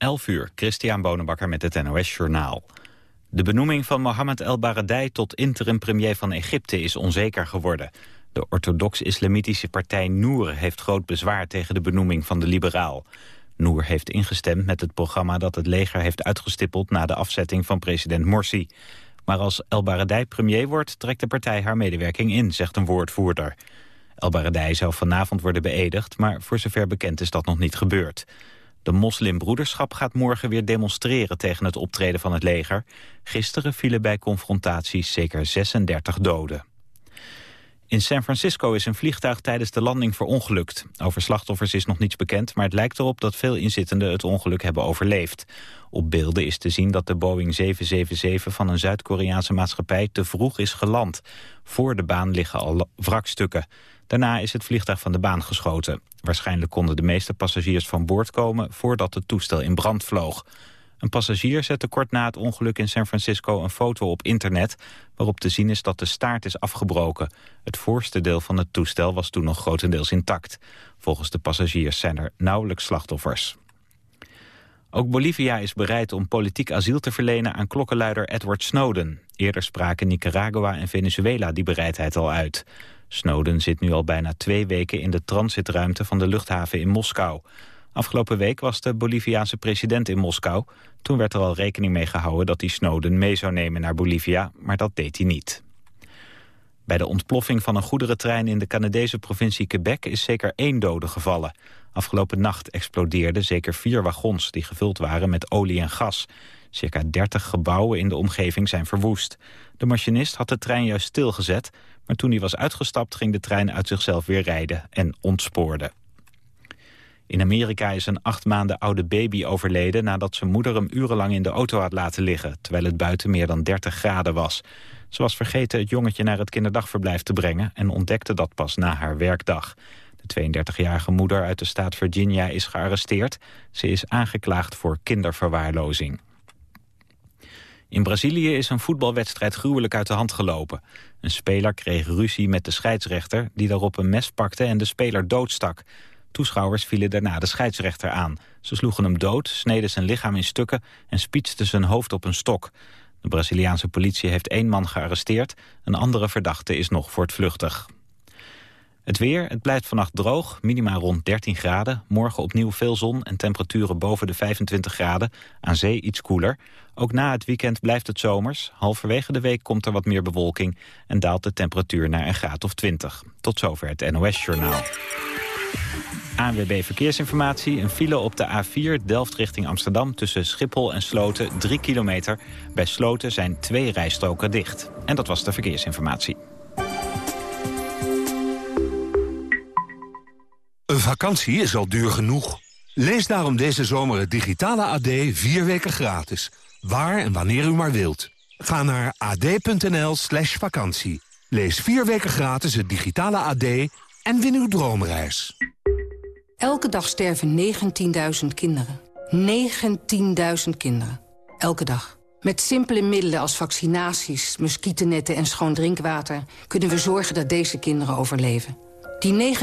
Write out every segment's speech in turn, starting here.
11 uur, Christian Bonenbakker met het NOS Journaal. De benoeming van Mohammed El Baradei tot interim-premier van Egypte is onzeker geworden. De orthodox-islamitische partij Noor heeft groot bezwaar tegen de benoeming van de liberaal. Noor heeft ingestemd met het programma dat het leger heeft uitgestippeld na de afzetting van president Morsi. Maar als El Baradei premier wordt, trekt de partij haar medewerking in, zegt een woordvoerder. El Baradei zou vanavond worden beëdigd, maar voor zover bekend is dat nog niet gebeurd. De moslimbroederschap gaat morgen weer demonstreren tegen het optreden van het leger. Gisteren vielen bij confrontaties zeker 36 doden. In San Francisco is een vliegtuig tijdens de landing verongelukt. Over slachtoffers is nog niets bekend, maar het lijkt erop dat veel inzittenden het ongeluk hebben overleefd. Op beelden is te zien dat de Boeing 777 van een Zuid-Koreaanse maatschappij te vroeg is geland. Voor de baan liggen al wrakstukken. Daarna is het vliegtuig van de baan geschoten. Waarschijnlijk konden de meeste passagiers van boord komen voordat het toestel in brand vloog. Een passagier zette kort na het ongeluk in San Francisco een foto op internet... waarop te zien is dat de staart is afgebroken. Het voorste deel van het toestel was toen nog grotendeels intact. Volgens de passagiers zijn er nauwelijks slachtoffers. Ook Bolivia is bereid om politiek asiel te verlenen aan klokkenluider Edward Snowden. Eerder spraken Nicaragua en Venezuela die bereidheid al uit. Snowden zit nu al bijna twee weken in de transitruimte van de luchthaven in Moskou. Afgelopen week was de Boliviaanse president in Moskou. Toen werd er al rekening mee gehouden dat hij Snowden mee zou nemen naar Bolivia, maar dat deed hij niet. Bij de ontploffing van een goederentrein in de Canadese provincie Quebec is zeker één dode gevallen. Afgelopen nacht explodeerden zeker vier wagons die gevuld waren met olie en gas. Circa 30 gebouwen in de omgeving zijn verwoest. De machinist had de trein juist stilgezet, maar toen hij was uitgestapt ging de trein uit zichzelf weer rijden en ontspoorde. In Amerika is een acht maanden oude baby overleden nadat zijn moeder hem urenlang in de auto had laten liggen, terwijl het buiten meer dan 30 graden was. Ze was vergeten het jongetje naar het kinderdagverblijf te brengen en ontdekte dat pas na haar werkdag. De 32-jarige moeder uit de staat Virginia is gearresteerd. Ze is aangeklaagd voor kinderverwaarlozing. In Brazilië is een voetbalwedstrijd gruwelijk uit de hand gelopen. Een speler kreeg ruzie met de scheidsrechter... die daarop een mes pakte en de speler doodstak. Toeschouwers vielen daarna de scheidsrechter aan. Ze sloegen hem dood, sneden zijn lichaam in stukken... en spietsten zijn hoofd op een stok. De Braziliaanse politie heeft één man gearresteerd. Een andere verdachte is nog voortvluchtig. Het weer, het blijft vannacht droog, minima rond 13 graden. Morgen opnieuw veel zon en temperaturen boven de 25 graden. Aan zee iets koeler. Ook na het weekend blijft het zomers. Halverwege de week komt er wat meer bewolking... en daalt de temperatuur naar een graad of 20. Tot zover het NOS-journaal. ANWB Verkeersinformatie. Een file op de A4 Delft richting Amsterdam tussen Schiphol en Sloten 3 kilometer. Bij Sloten zijn twee rijstroken dicht. En dat was de verkeersinformatie. Een vakantie is al duur genoeg. Lees daarom deze zomer het digitale AD vier weken gratis. Waar en wanneer u maar wilt. Ga naar ad.nl slash vakantie. Lees vier weken gratis het digitale AD en win uw droomreis. Elke dag sterven 19.000 kinderen. 19.000 kinderen. Elke dag. Met simpele middelen als vaccinaties, muggennetten en schoon drinkwater... kunnen we zorgen dat deze kinderen overleven. Die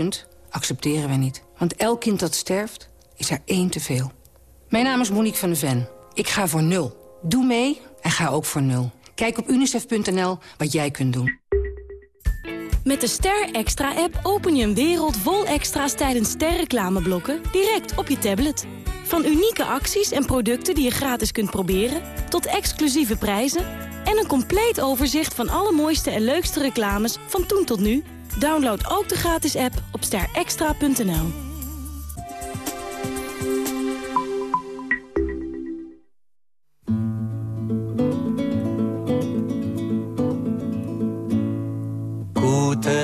19.000 accepteren we niet. Want elk kind dat sterft, is er één te veel. Mijn naam is Monique van de Ven. Ik ga voor nul. Doe mee en ga ook voor nul. Kijk op unicef.nl wat jij kunt doen. Met de Ster Extra-app open je een wereld vol extra's tijdens sterreclameblokken direct op je tablet. Van unieke acties en producten die je gratis kunt proberen, tot exclusieve prijzen en een compleet overzicht van alle mooiste en leukste reclames van toen tot nu. Download ook de gratis app op sterextra.nl.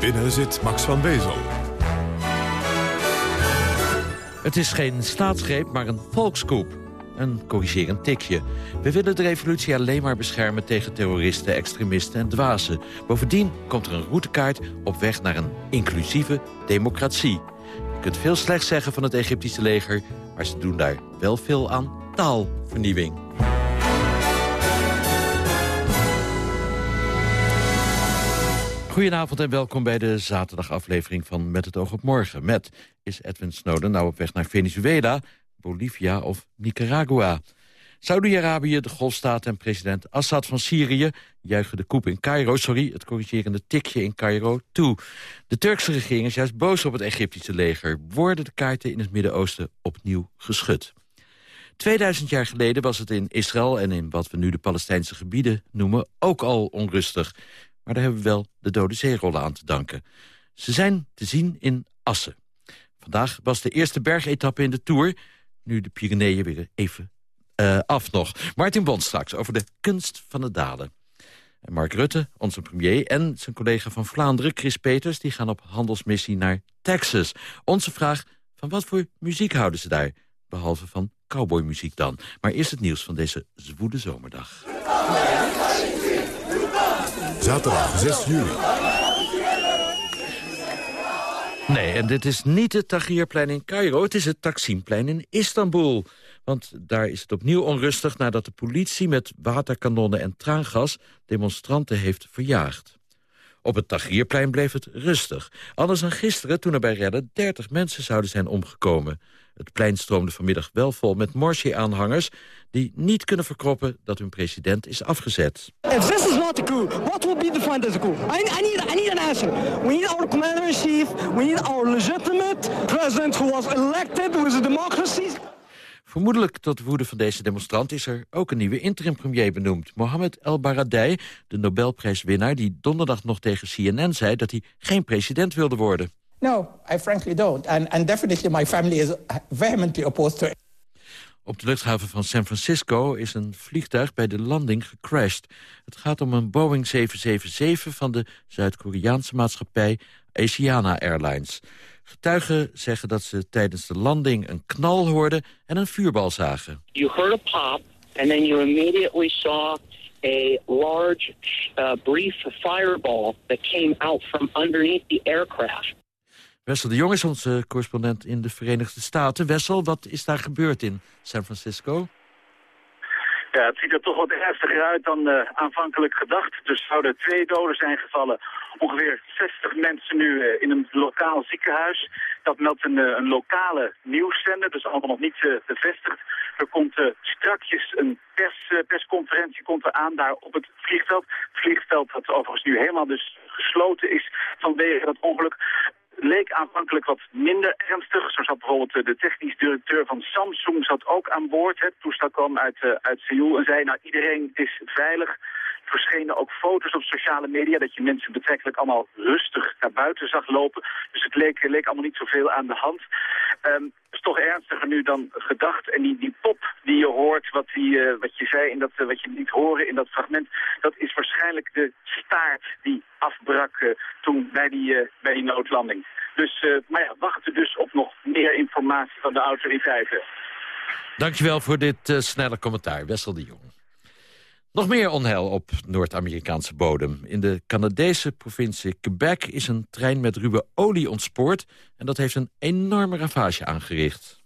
Binnen zit Max van Wezel. Het is geen staatsgreep, maar een volkskoep. Een corrigerend tikje. We willen de revolutie alleen maar beschermen tegen terroristen, extremisten en dwazen. Bovendien komt er een routekaart op weg naar een inclusieve democratie. Je kunt veel slechts zeggen van het Egyptische leger... maar ze doen daar wel veel aan taalvernieuwing. Goedenavond en welkom bij de zaterdagaflevering van Met het oog op morgen. Met is Edwin Snowden nou op weg naar Venezuela, Bolivia of Nicaragua. Saudi-Arabië, de Golfstaat en president Assad van Syrië... juichen de koep in Cairo, sorry, het corrigerende tikje in Cairo, toe. De Turkse regering is juist boos op het Egyptische leger. Worden de kaarten in het Midden-Oosten opnieuw geschud. 2000 jaar geleden was het in Israël en in wat we nu de Palestijnse gebieden noemen... ook al onrustig. Maar daar hebben we wel de Dode Zeerollen aan te danken. Ze zijn te zien in Assen. Vandaag was de eerste bergetappe in de Tour. Nu de Pyreneeën weer even uh, af nog. Martin Bond straks over de kunst van het dalen. En Mark Rutte, onze premier, en zijn collega van Vlaanderen, Chris Peters... die gaan op handelsmissie naar Texas. Onze vraag, van wat voor muziek houden ze daar? Behalve van cowboymuziek dan. Maar eerst het nieuws van deze zwoede zomerdag. Zaterdag 6 juli. Nee, en dit is niet het Tahrirplein in Cairo, het is het Taksimplein in Istanbul. Want daar is het opnieuw onrustig nadat de politie met waterkanonnen en traangas demonstranten heeft verjaagd. Op het Tahrirplein bleef het rustig. Anders dan gisteren toen er bij redden 30 mensen zouden zijn omgekomen. Het plein stroomde vanmiddag wel vol met Morsi-aanhangers... die niet kunnen verkroppen dat hun president is afgezet. If this is not coup, what will be defined as a coup? I, I, need, I need an answer. We need our commander-in-chief. We need our legitimate president who was elected with a democracy. Vermoedelijk tot woede van deze demonstrant is er ook een nieuwe interim-premier benoemd. Mohamed El Baradei, de Nobelprijswinnaar die donderdag nog tegen CNN zei... dat hij geen president wilde worden. No, I frankly don't. And, and definitely my family is vehemently opposed to it. Op de luchthaven van San Francisco is een vliegtuig bij de landing gecrashed. Het gaat om een Boeing 777 van de Zuid-Koreaanse maatschappij Asiana Airlines. Getuigen zeggen dat ze tijdens de landing een knal hoorden en een vuurbal zagen. You heard a pop and then you immediately saw a large uh, brief fireball that came out from underneath the aircraft. Wessel de Jong is onze correspondent in de Verenigde Staten. Wessel, wat is daar gebeurd in San Francisco? Ja, het ziet er toch wat ernstiger uit dan uh, aanvankelijk gedacht. Dus zouden twee doden zijn gevallen. Ongeveer 60 mensen nu uh, in een lokaal ziekenhuis. Dat meldt een, uh, een lokale nieuwszender, dus allemaal nog niet bevestigd. Er komt strakjes een pers, persconferentie komt er aan daar op het vliegveld. Het vliegveld dat overigens nu helemaal dus gesloten is vanwege dat ongeluk leek aanvankelijk wat minder ernstig. Zo zat bijvoorbeeld eh, de technisch directeur van Samsung zat ook aan boord. Het toestel kwam uit, uh, uit Seoul en zei, nou iedereen is veilig. Er verschenen ook foto's op sociale media dat je mensen betrekkelijk allemaal rustig naar buiten zag lopen. Dus het leek, leek allemaal niet zoveel aan de hand. Um, het is toch ernstiger nu dan gedacht. En die, die pop die je hoort, wat, die, uh, wat je zei, in dat, uh, wat je niet horen in dat fragment, dat is waarschijnlijk de staart die afbrak uh, toen bij die, bij die noodlanding. Dus, maar ja, wachten dus op nog meer informatie van de autoriteiten. Dankjewel voor dit snelle commentaar, Wessel de Jong. Nog meer onheil op Noord-Amerikaanse bodem. In de Canadese provincie Quebec is een trein met ruwe olie ontspoord... en dat heeft een enorme ravage aangericht.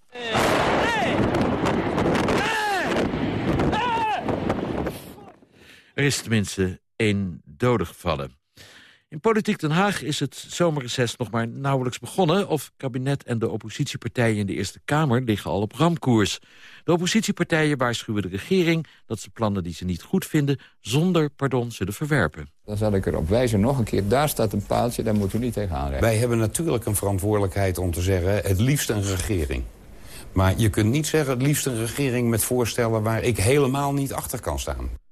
Er is tenminste één dode gevallen. In Politiek Den Haag is het zomerreces nog maar nauwelijks begonnen... of kabinet en de oppositiepartijen in de Eerste Kamer liggen al op ramkoers. De oppositiepartijen waarschuwen de regering dat ze plannen die ze niet goed vinden... zonder pardon zullen verwerpen. Dan zal ik erop wijzen nog een keer, daar staat een paaltje, daar moeten we niet tegenaan rijden. Wij hebben natuurlijk een verantwoordelijkheid om te zeggen... het liefst een regering. Maar je kunt niet zeggen het liefst een regering met voorstellen... waar ik helemaal niet achter kan staan.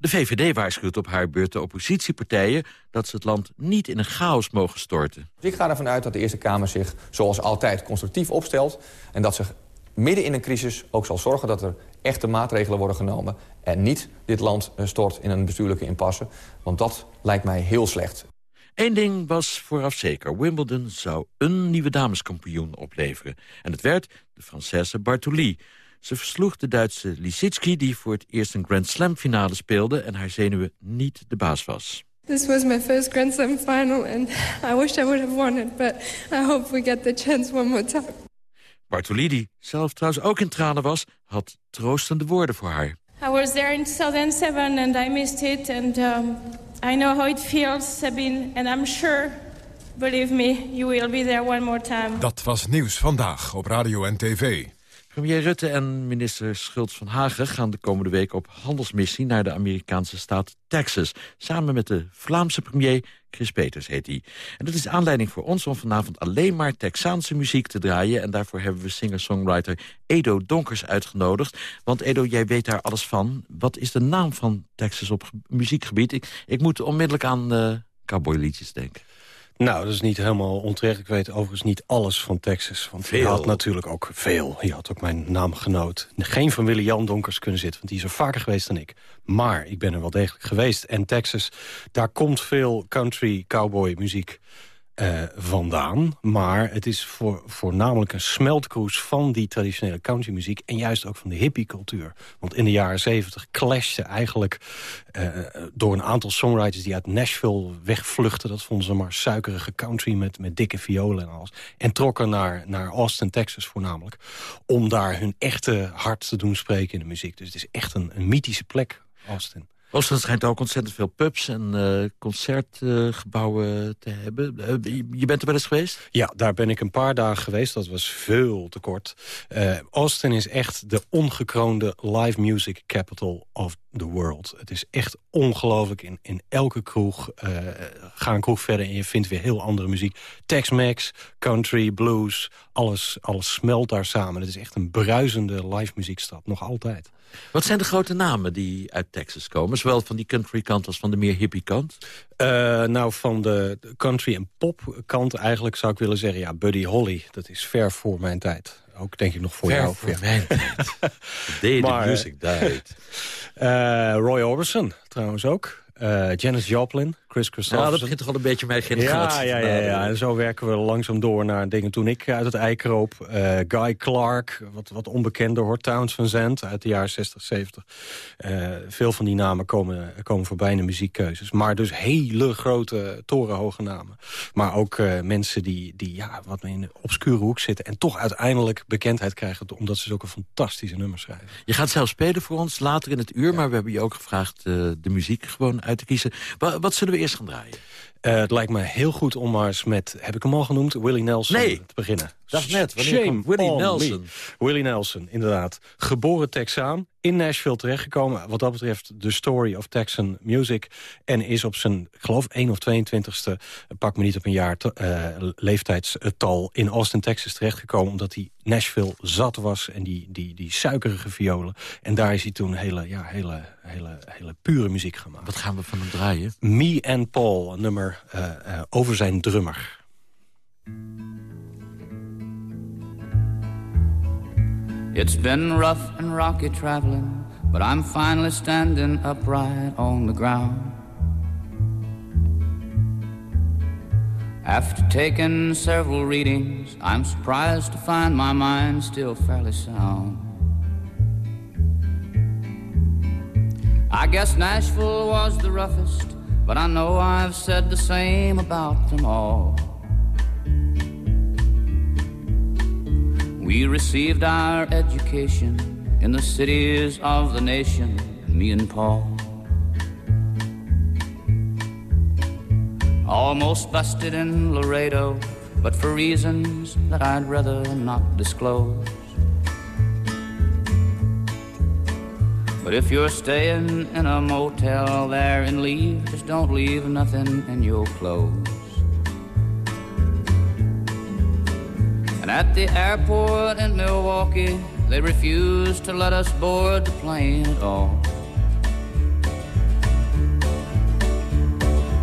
De VVD waarschuwt op haar beurt de oppositiepartijen... dat ze het land niet in een chaos mogen storten. Ik ga ervan uit dat de Eerste Kamer zich zoals altijd constructief opstelt... en dat zich midden in een crisis ook zal zorgen dat er echte maatregelen worden genomen... en niet dit land stort in een bestuurlijke impasse. Want dat lijkt mij heel slecht. Eén ding was vooraf zeker. Wimbledon zou een nieuwe dameskampioen opleveren. En het werd de Française Bartoli. Ze versloeg de Duitse Lisicki, die voor het eerst een Grand Slam finale speelde... en haar zenuwen niet de baas was. This was my first Grand Slam final and I wish I would have won it, but I hope we get the chance one more time. Bartoli, die zelf trouwens ook in tranen was, had troostende woorden voor haar. I was there in 2007 and I missed it and um, I know how it feels, Sabine, and I'm sure, believe me, you will be there one more time. Dat was Nieuws Vandaag op Radio en TV. Premier Rutte en minister Schultz van Hagen gaan de komende week op handelsmissie naar de Amerikaanse staat Texas. Samen met de Vlaamse premier Chris Peters heet hij. En dat is aanleiding voor ons om vanavond alleen maar Texaanse muziek te draaien. En daarvoor hebben we singer-songwriter Edo Donkers uitgenodigd. Want Edo, jij weet daar alles van. Wat is de naam van Texas op muziekgebied? Ik, ik moet onmiddellijk aan uh, cowboyliedjes denken. Nou, dat is niet helemaal onterecht. Ik weet overigens niet alles van Texas. Want veel. je had natuurlijk ook veel. Je had ook mijn naamgenoot. Geen van Willy Jan Donkers kunnen zitten, want die is er vaker geweest dan ik. Maar ik ben er wel degelijk geweest. En Texas, daar komt veel country, cowboy muziek uh, vandaan. Maar het is voor, voornamelijk een smeltkroes van die traditionele countrymuziek... en juist ook van de hippiecultuur. Want in de jaren zeventig clashte eigenlijk uh, door een aantal songwriters... die uit Nashville wegvluchten. Dat vonden ze maar suikerige country met, met dikke violen en alles. En trokken naar, naar Austin, Texas voornamelijk. Om daar hun echte hart te doen spreken in de muziek. Dus het is echt een, een mythische plek, Austin. Oosterland schijnt ook ontzettend veel pubs en uh, concertgebouwen te hebben. Uh, je bent er wel eens geweest? Ja, daar ben ik een paar dagen geweest. Dat was veel te kort. Austin is echt de ongekroonde live music capital of the world. Het is echt ongelooflijk. In, in elke kroeg ga een kroeg verder en je vindt weer heel andere muziek. Tex-Mex, country, blues, alles, alles smelt daar samen. Het is echt een bruisende live muziekstad, nog altijd. Wat zijn de grote namen die uit Texas komen? Zowel van die country kant als van de meer hippie kant? Uh, nou, van de country en pop kant eigenlijk zou ik willen zeggen... ja, Buddy Holly, dat is ver voor mijn tijd. Ook denk ik nog voor ver jou. voor mijn tijd. Day the music died. Uh, Roy Orbison trouwens ook. Uh, Janis Joplin, Chris Christopherson. Ja, dat begint toch al een beetje mij geen ja, ja, ja, ja, En zo werken we langzaam door naar dingen. Toen ik uit het ei kroop, uh, Guy Clark, wat, wat onbekender hoor, Towns van Zandt uit de jaren 60, 70. Uh, veel van die namen komen, komen voorbij in de muziekkeuzes. Maar dus hele grote, torenhoge namen. Maar ook mensen die, die ja, wat in een obscure hoek zitten... en toch uiteindelijk bekendheid krijgen... omdat ze zulke fantastische nummers schrijven. Je gaat zelf spelen voor ons later in het uur... maar we hebben je ook gevraagd de muziek gewoon uit te kiezen. Wat, wat zullen we eerst gaan draaien? Uh, het lijkt me heel goed om maar eens met, heb ik hem al genoemd, Willie Nelson nee. te beginnen. Dag net, Shame Willie Nelson. Me. Willie Nelson, inderdaad. Geboren Texaan, in Nashville terechtgekomen. Wat dat betreft de story of Texan music. En is op zijn, geloof 1 of 22ste, pak me niet op een jaar, uh, leeftijdstal... in Austin, Texas terechtgekomen. Omdat hij Nashville zat was en die, die, die suikerige violen. En daar is hij toen hele, ja, hele, hele, hele pure muziek gemaakt. Wat gaan we van hem draaien? Me and Paul, een nummer uh, uh, over zijn drummer. It's been rough and rocky traveling, but I'm finally standing upright on the ground. After taking several readings, I'm surprised to find my mind still fairly sound. I guess Nashville was the roughest, but I know I've said the same about them all. We received our education in the cities of the nation, me and Paul. Almost busted in Laredo, but for reasons that I'd rather not disclose. But if you're staying in a motel there and leave, just don't leave nothing in your clothes. And at the airport in Milwaukee, they refused to let us board the plane at all.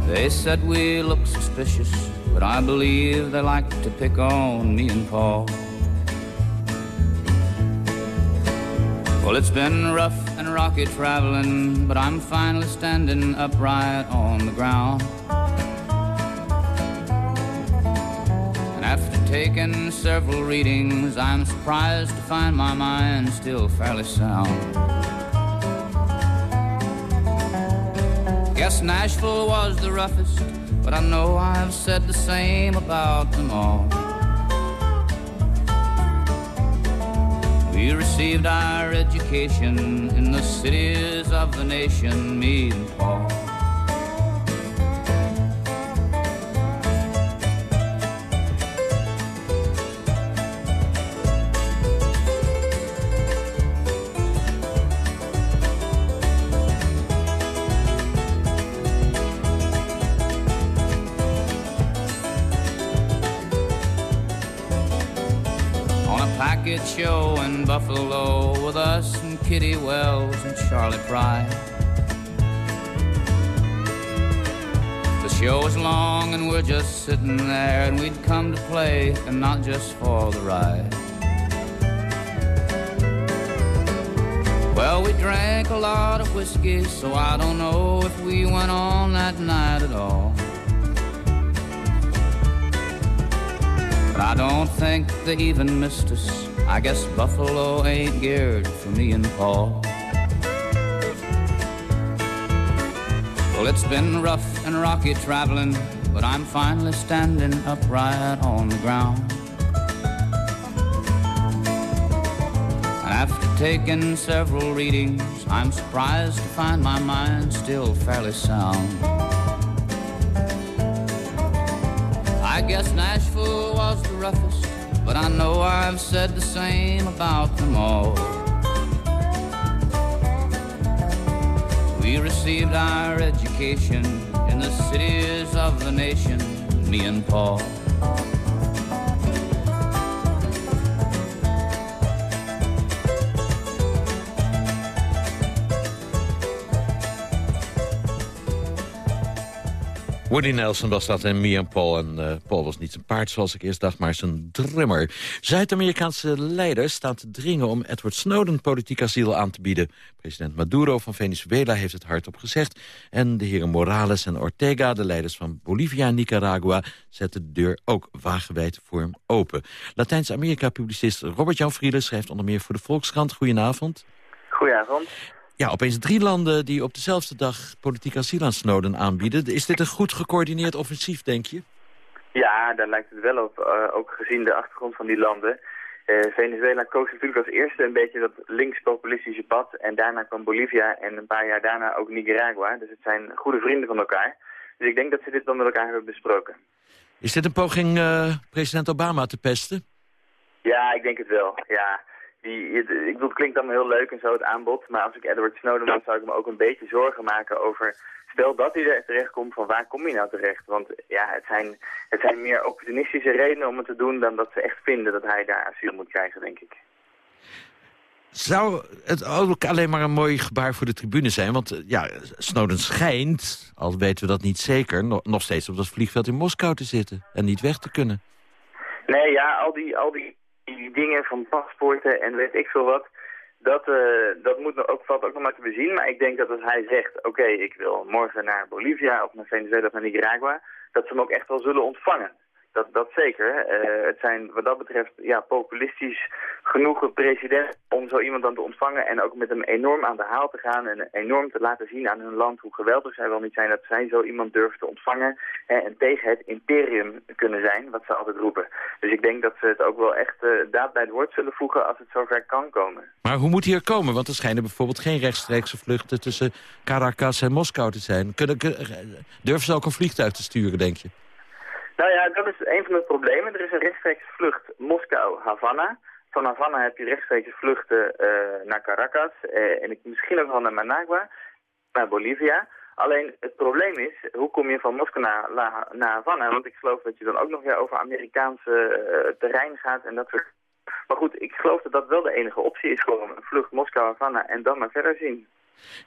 They said we looked suspicious, but I believe they like to pick on me and Paul. Well, it's been rough and rocky traveling, but I'm finally standing upright on the ground. Taken several readings, I'm surprised to find my mind still fairly sound. Guess Nashville was the roughest, but I know I've said the same about them all. We received our education in the cities of the nation, me and Paul. Kitty Wells and Charlie Pride. The show was long and we're just sitting there and we'd come to play and not just for the ride. Well, we drank a lot of whiskey, so I don't know if we went on that night at all. But I don't think they even missed us. I guess Buffalo ain't geared for me and Paul. Well, it's been rough and rocky traveling, but I'm finally standing upright on the ground. And after taking several readings, I'm surprised to find my mind still fairly sound. I guess Nashville was the roughest, but I know I've said the same about them all. We received our education in the cities of the nation, me and Paul. Woody Nelson was dat en Me en Paul. En uh, Paul was niet zijn paard zoals ik eerst dacht, maar zijn drummer. Zuid-Amerikaanse leiders staan te dringen om Edward Snowden politiek asiel aan te bieden. President Maduro van Venezuela heeft het hardop gezegd. En de heren Morales en Ortega, de leiders van Bolivia en Nicaragua... zetten de deur ook wagenwijd voor hem open. Latijns-Amerika-publicist Robert-Jan Vrielen schrijft onder meer voor de Volkskrant. Goedenavond. Goedenavond. Ja, opeens drie landen die op dezelfde dag politiek asiel aan Snowden aanbieden. Is dit een goed gecoördineerd offensief, denk je? Ja, daar lijkt het wel op, uh, ook gezien de achtergrond van die landen. Uh, Venezuela koos natuurlijk als eerste een beetje dat links-populistische pad. En daarna kwam Bolivia en een paar jaar daarna ook Nicaragua. Dus het zijn goede vrienden van elkaar. Dus ik denk dat ze dit dan met elkaar hebben besproken. Is dit een poging uh, president Obama te pesten? Ja, ik denk het wel, ja. Die, ik bedoel, het klinkt allemaal heel leuk en zo, het aanbod. Maar als ik Edward Snowden was, zou ik me ook een beetje zorgen maken over... Stel dat hij er terecht komt, van waar kom je nou terecht? Want ja, het zijn, het zijn meer opportunistische redenen om het te doen... dan dat ze echt vinden dat hij daar asiel moet krijgen, denk ik. Zou het ook alleen maar een mooi gebaar voor de tribune zijn? Want ja, Snowden schijnt, al weten we dat niet zeker... nog steeds op dat vliegveld in Moskou te zitten en niet weg te kunnen. Nee, ja, al die, al die die dingen van paspoorten en weet ik veel wat, dat, uh, dat moet nog ook, valt ook nog maar te bezien. Maar ik denk dat als hij zegt, oké, ik wil morgen naar Bolivia of naar Venezuela of naar Nicaragua, dat ze hem ook echt wel zullen ontvangen. Dat, dat zeker. Uh, het zijn wat dat betreft ja, populistisch genoeg president om zo iemand dan te ontvangen en ook met hem enorm aan de haal te gaan en enorm te laten zien aan hun land hoe geweldig zij wel niet zijn dat zij zo iemand durven te ontvangen hè, en tegen het imperium kunnen zijn, wat ze altijd roepen. Dus ik denk dat ze het ook wel echt uh, daad bij het woord zullen voegen als het zover kan komen. Maar hoe moet hij er komen? Want er schijnen bijvoorbeeld geen rechtstreekse vluchten tussen Caracas en Moskou te zijn. Kunnen, durven ze ook een vliegtuig te sturen, denk je? Nou ja, dat is een van de problemen. Er is een rechtstreekse vlucht Moskou-Havana. Van Havana heb je rechtstreekse vluchten uh, naar Caracas uh, en misschien ook wel naar Managua, naar Bolivia. Alleen het probleem is, hoe kom je van Moskou naar, Havana? Want ik geloof dat je dan ook nog weer over Amerikaanse uh, terrein gaat en dat soort... Maar goed, ik geloof dat dat wel de enige optie is gewoon een vlucht Moskou-Havana en dan maar verder zien.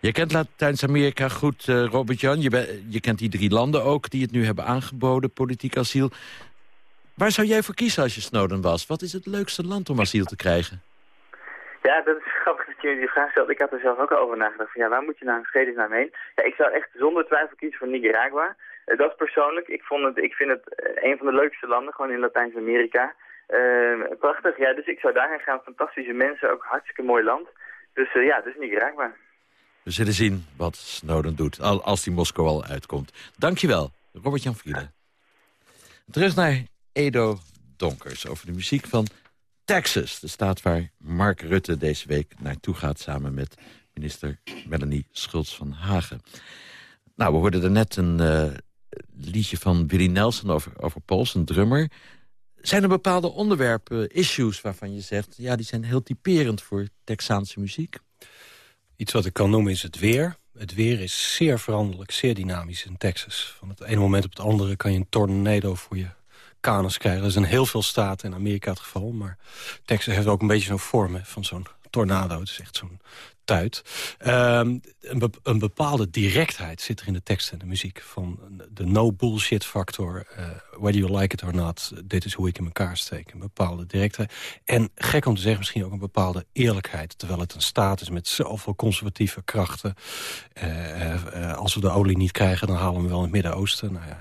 Je kent Latijns-Amerika goed, uh, Robert-Jan. Je, je, kent die drie landen ook die het nu hebben aangeboden, politiek asiel. Waar zou jij voor kiezen als je Snowden was? Wat is het leukste land om asiel te krijgen? Ja, dat is grappig dat je die vraag stelt. Ik had er zelf ook al over nagedacht. Ja, waar moet je nou in vredesnaam heen? Ja, ik zou echt zonder twijfel kiezen voor Nicaragua. Eh, dat persoonlijk. Ik, vond het, ik vind het eh, een van de leukste landen, gewoon in Latijns-Amerika. Uh, prachtig, ja, dus ik zou daarheen gaan. Fantastische mensen, ook hartstikke mooi land. Dus ja, het is niet raakbaar. We zullen zien wat Snowden doet, als die Moskou al uitkomt. Dankjewel, Robert-Jan Vrielen. Terug naar Edo Donkers over de muziek van Texas. De staat waar Mark Rutte deze week naartoe gaat... samen met minister Melanie Schultz van Hagen. Nou, we hoorden er net een uh, liedje van Willie Nelson over, over Pauls, een drummer. Zijn er bepaalde onderwerpen, issues waarvan je zegt... ja, die zijn heel typerend voor Texaanse muziek? Iets wat ik kan noemen is het weer. Het weer is zeer veranderlijk, zeer dynamisch in Texas. Van het ene moment op het andere kan je een tornado voor je kanus krijgen. Dat is heel veel staten in Amerika het geval. Maar Texas heeft ook een beetje zo'n vorm van zo'n tornado. Het is echt zo'n Ehm, een, een, bepaalde directheid zit er in de tekst en de muziek. Van de no-bullshit factor, uh, whether you like it or not... dit is hoe ik in elkaar steek. Een bepaalde directheid. En gek om te zeggen, misschien ook een bepaalde eerlijkheid. Terwijl het een staat is met zoveel conservatieve krachten. Uh, uh, als we de olie niet krijgen, dan halen we wel in het Midden-Oosten. Nou ja,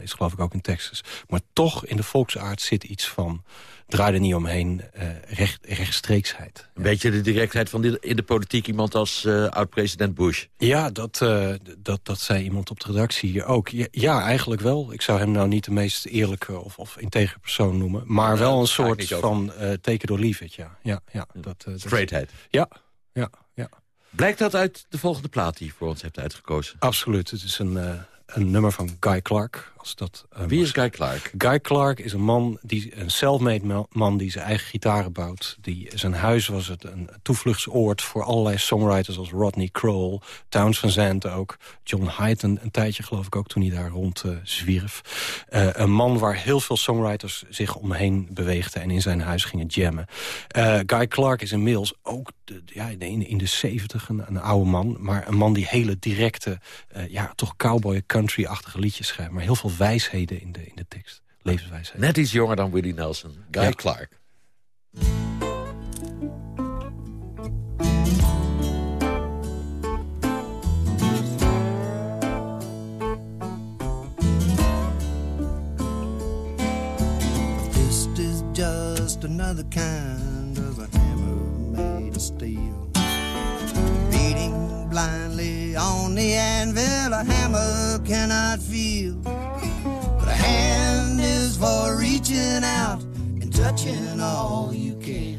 is geloof ik ook in Texas. Maar toch in de volksaard zit iets van draai er niet omheen, recht, rechtstreeksheid. Een beetje de directheid van de, in de politiek iemand als uh, oud-president Bush. Ja, dat, uh, dat, dat zei iemand op de redactie hier ook. Ja, ja, eigenlijk wel. Ik zou hem nou niet de meest eerlijke of, of integere persoon noemen. Maar wel een soort van uh, take it or leave it, ja. ja, ja dat, Straightheid. Ja, ja, ja. Blijkt dat uit de volgende plaat die je voor ons hebt uitgekozen? Absoluut. Het is een, een nummer van Guy Clark. Als dat, uh, Wie is Guy Clark? Guy Clark is een man, die, een self-made man die zijn eigen gitaren bouwt. Die, zijn huis was het een toevluchtsoord voor allerlei songwriters... als Rodney Crowell, Towns van Zandt ook. John Hyde een, een, tijdje geloof ik ook toen hij daar rond uh, zwierf. Uh, een man waar heel veel songwriters zich omheen beweegden... en in zijn huis gingen jammen. Guy Clark is inmiddels ook de, ja, in, in de zeventig een, een, oude man... maar een man die hele directe, ja, toch cowboy country-achtige liedjes schrijft... maar heel veel wijsheden in de, in de tekst. Levenswijsheden. Net iets jonger dan Willie Nelson. Guy ja. Clark. This is just another kind of a hammer made of steel. Beating blindly on the anvil, a hammer cannot feel. For reaching out and touching all you can.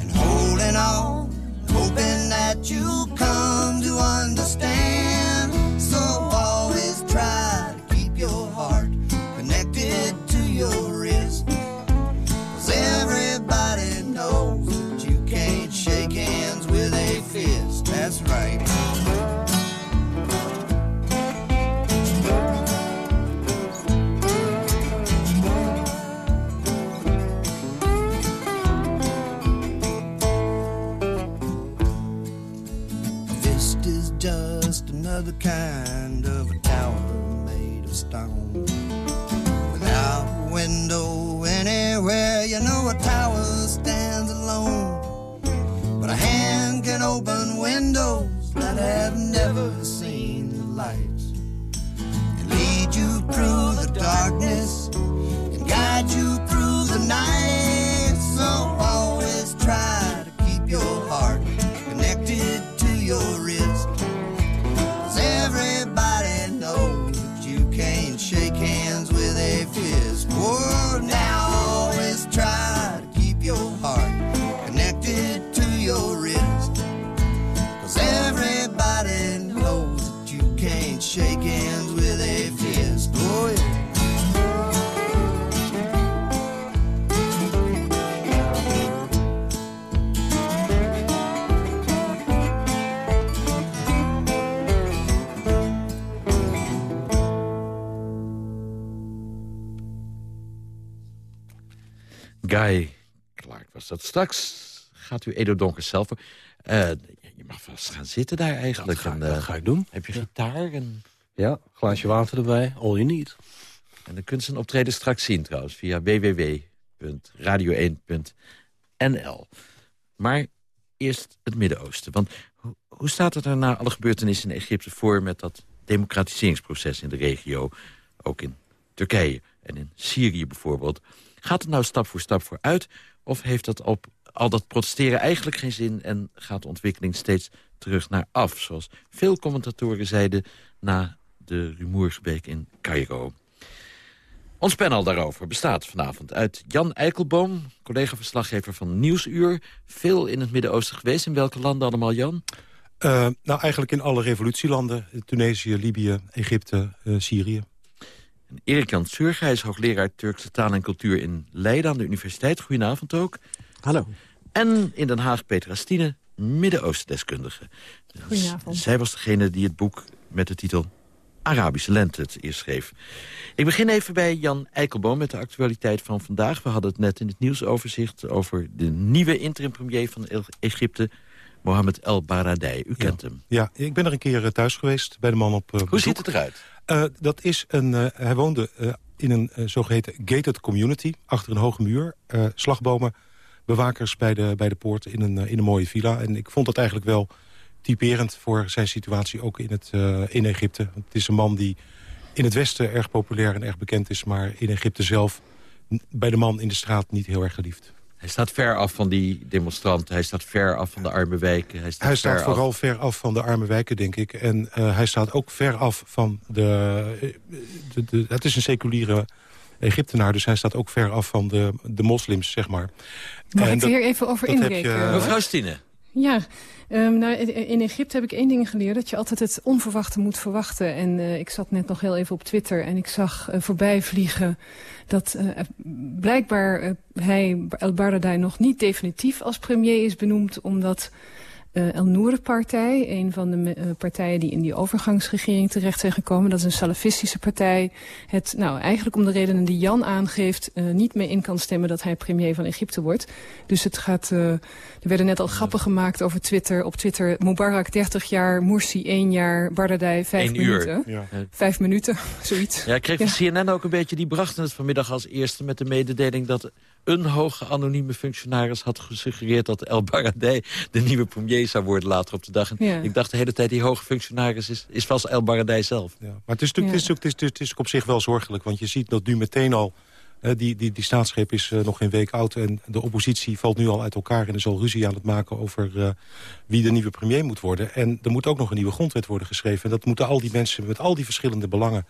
And holding on, hoping that you'll come to understand. So open windows that have never seen the light and lead you through the darkness and guide you through the night. So always try Guy Clark was dat. Straks gaat u Edo Donker zelf... Uh, je mag vast gaan zitten daar eigenlijk. Dat ga, en, dat ga ik doen. Heb je gitaar? En... Ja, glaasje water erbij. All you need. En dan kunt ze een optreden straks zien trouwens... via www.radio1.nl. Maar eerst het Midden-Oosten. Want hoe, hoe staat het er na alle gebeurtenissen in Egypte voor... met dat democratiseringsproces in de regio. Ook in Turkije en in Syrië bijvoorbeeld. Gaat het nou stap voor stap vooruit? Of heeft dat op al dat protesteren eigenlijk geen zin... en gaat de ontwikkeling steeds terug naar af? Zoals veel commentatoren zeiden na de rumoersbeek in Cairo. Ons panel daarover bestaat vanavond uit Jan Eikelboom... collega-verslaggever van Nieuwsuur. Veel in het Midden-Oosten geweest. In welke landen allemaal, Jan? Uh, nou, eigenlijk in alle revolutielanden. Tunesië, Libië, Egypte, uh, Syrië. En Erik Jan Surga, hij is hoogleraar Turkse taal en cultuur in Leiden aan de universiteit. Goedenavond ook. Hallo. En in Den Haag Peter Astine, Midden-Oosten-deskundige. Goedenavond. Zij was degene die het boek met de titel Arabische lente het eerst schreef. Ik begin even bij Jan Eikelboom met de actualiteit van vandaag. We hadden het net in het nieuwsoverzicht over de nieuwe interim-premier van Egypte... Mohammed El Baradei. U kent hem. Ja, ik ben er een keer eh, thuis geweest bij de man op uh, Hoe ziet het eruit? Uh, dat is een, hij woonde in een zogeheten gated community, achter een hoge muur. slagbomen, bewakers bij de, bij de poort in een, in een mooie villa. En ik vond dat eigenlijk wel typerend voor zijn situatie ook in, het, in Egypte. Want het is een man die in het Westen erg populair en erg bekend is... maar in Egypte zelf bij de man in de straat niet heel erg geliefd. Hij staat ver af van die demonstranten. Hij staat ver af van de arme wijken. Hij staat, hij staat vooral af... ver af van de arme wijken, denk ik. En uh, hij staat ook ver af van de, de, de... Het is een seculiere Egyptenaar, dus hij staat ook ver af van de, de moslims, zeg maar. Mag en ik er hier even over inbreken? Je... Mevrouw Stine. Ja, um, nou, in Egypte heb ik één ding geleerd. Dat je altijd het onverwachte moet verwachten. En uh, ik zat net nog heel even op Twitter en ik zag uh, voorbij vliegen... dat uh, blijkbaar hij, El Baradei, nog niet definitief als premier is benoemd... omdat uh, El Noor-partij, een van de uh, partijen die in die overgangsregering terecht zijn gekomen. Dat is een salafistische partij. Het, nou, eigenlijk om de redenen die Jan aangeeft, uh, niet mee in kan stemmen dat hij premier van Egypte wordt. Dus het gaat, er werden net al grappen gemaakt over Twitter. Op Twitter, Mubarak 30 jaar, Morsi 1 jaar, Bardadei 5 minuten. Ja. Vijf minuten, zoiets. Ja, ik kreeg van ja. CNN ook een beetje, die brachten het vanmiddag als eerste met de mededeling dat een hoge anonieme functionaris had gesuggereerd... dat El Baradei de nieuwe premier zou worden later op de dag. En ja. Ik dacht de hele tijd, die hoge functionaris is, is vast El Baradei zelf. Ja. Maar het is, natuurlijk, ja. het, is, het, is, het is op zich wel zorgelijk, want je ziet dat nu meteen al... Uh, die, die, die staatsgreep is uh, nog geen week oud en de oppositie valt nu al uit elkaar... en er zal ruzie aan het maken over uh, wie de nieuwe premier moet worden. En er moet ook nog een nieuwe grondwet worden geschreven. En dat moeten al die mensen met al die verschillende belangen...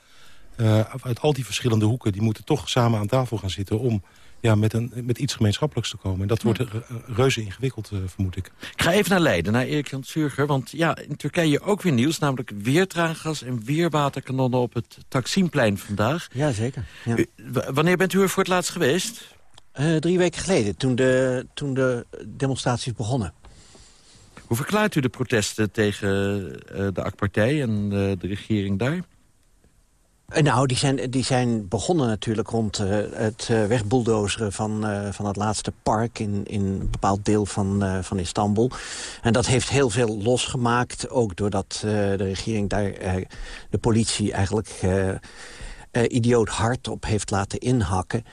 uit al die verschillende hoeken, die moeten toch samen aan tafel gaan zitten... om ja, met, een, met iets gemeenschappelijks te komen. En dat wordt reuze ingewikkeld, uh, vermoed ik. Ik ga even naar Leiden, naar Erik Jan Zurger. Want ja, in Turkije ook weer nieuws. Namelijk weer traangas en weer waterkanonnen op het Taksimplein vandaag. Ja, zeker. Ja. U, wanneer bent u er voor het laatst geweest? Uh, drie weken geleden, toen de, toen de demonstraties begonnen. Hoe verklaart u de protesten tegen uh, de AK-partij en de regering daar? Nou, die zijn, die zijn begonnen natuurlijk rond uh, het uh, wegbulldozeren van, van het laatste park in, in een bepaald deel van, van Istanbul. En dat heeft heel veel losgemaakt, ook doordat de regering daar de politie eigenlijk idioot hard op heeft laten inhakken.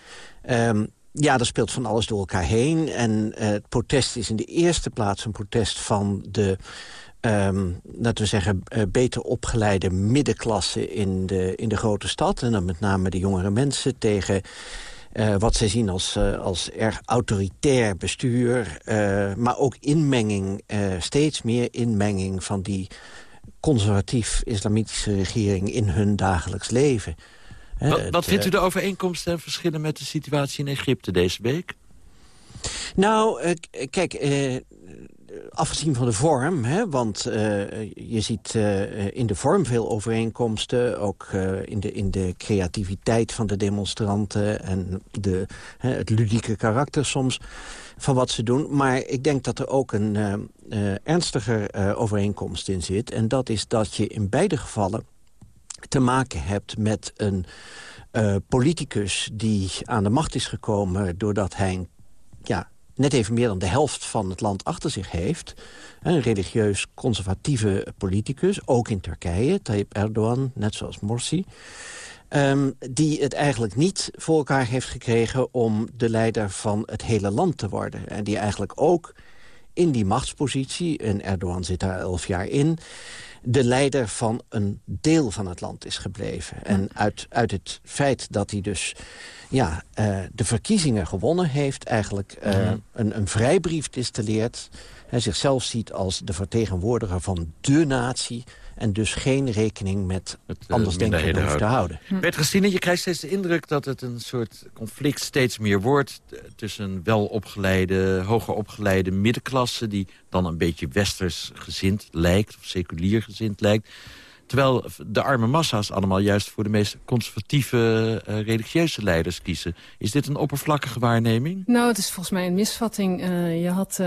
Um, ja, er speelt van alles door elkaar heen. En het protest is in de eerste plaats een protest van de um, laten we zeggen, uh, beter opgeleide middenklasse in de, in de grote stad. En dan met name de jongere mensen tegen uh, wat zij zien als, uh, als erg autoritair bestuur. maar ook inmenging, steeds meer inmenging van die conservatief-islamitische regering in hun dagelijks leven. Wat, wat vindt u de overeenkomsten en verschillen met de situatie in Egypte deze week? Nou, kijk, afgezien van de vorm, hè, want uh, je ziet uh, in de vorm veel overeenkomsten... ook in, de, in de creativiteit van de demonstranten... en de, het ludieke karakter soms van wat ze doen. Maar ik denk dat er ook een ernstiger overeenkomst in zit. En dat is dat je in beide gevallen te maken hebt met een... politicus die aan de macht is gekomen doordat hij ja, net even meer dan de helft van het land achter zich heeft. Een religieus conservatieve politicus, ook in Turkije, Tayyip Erdogan, net zoals Morsi. Um, die het eigenlijk niet voor elkaar heeft gekregen om de leider van het hele land te worden. En die eigenlijk ook in die machtspositie, en Erdogan zit daar elf jaar in. De leider van een deel van het land is gebleven. En uit, uit het feit dat hij dus ja, uh, de verkiezingen gewonnen heeft... eigenlijk uh, een, een vrijbrief distilleert... Hij zichzelf ziet als de vertegenwoordiger van de natie... en dus geen rekening met het, uh, anders denken hoeft te houden. Hm. Christine, je krijgt steeds de indruk dat het een soort conflict steeds meer wordt... tussen welopgeleide, hoger opgeleide middenklasse... die dan een beetje westers gezind lijkt, of seculier gezind lijkt... Terwijl de arme massa's allemaal juist voor de meest conservatieve uh, religieuze leiders kiezen. Is dit een oppervlakkige waarneming? Nou, het is volgens mij een misvatting. Uh, je had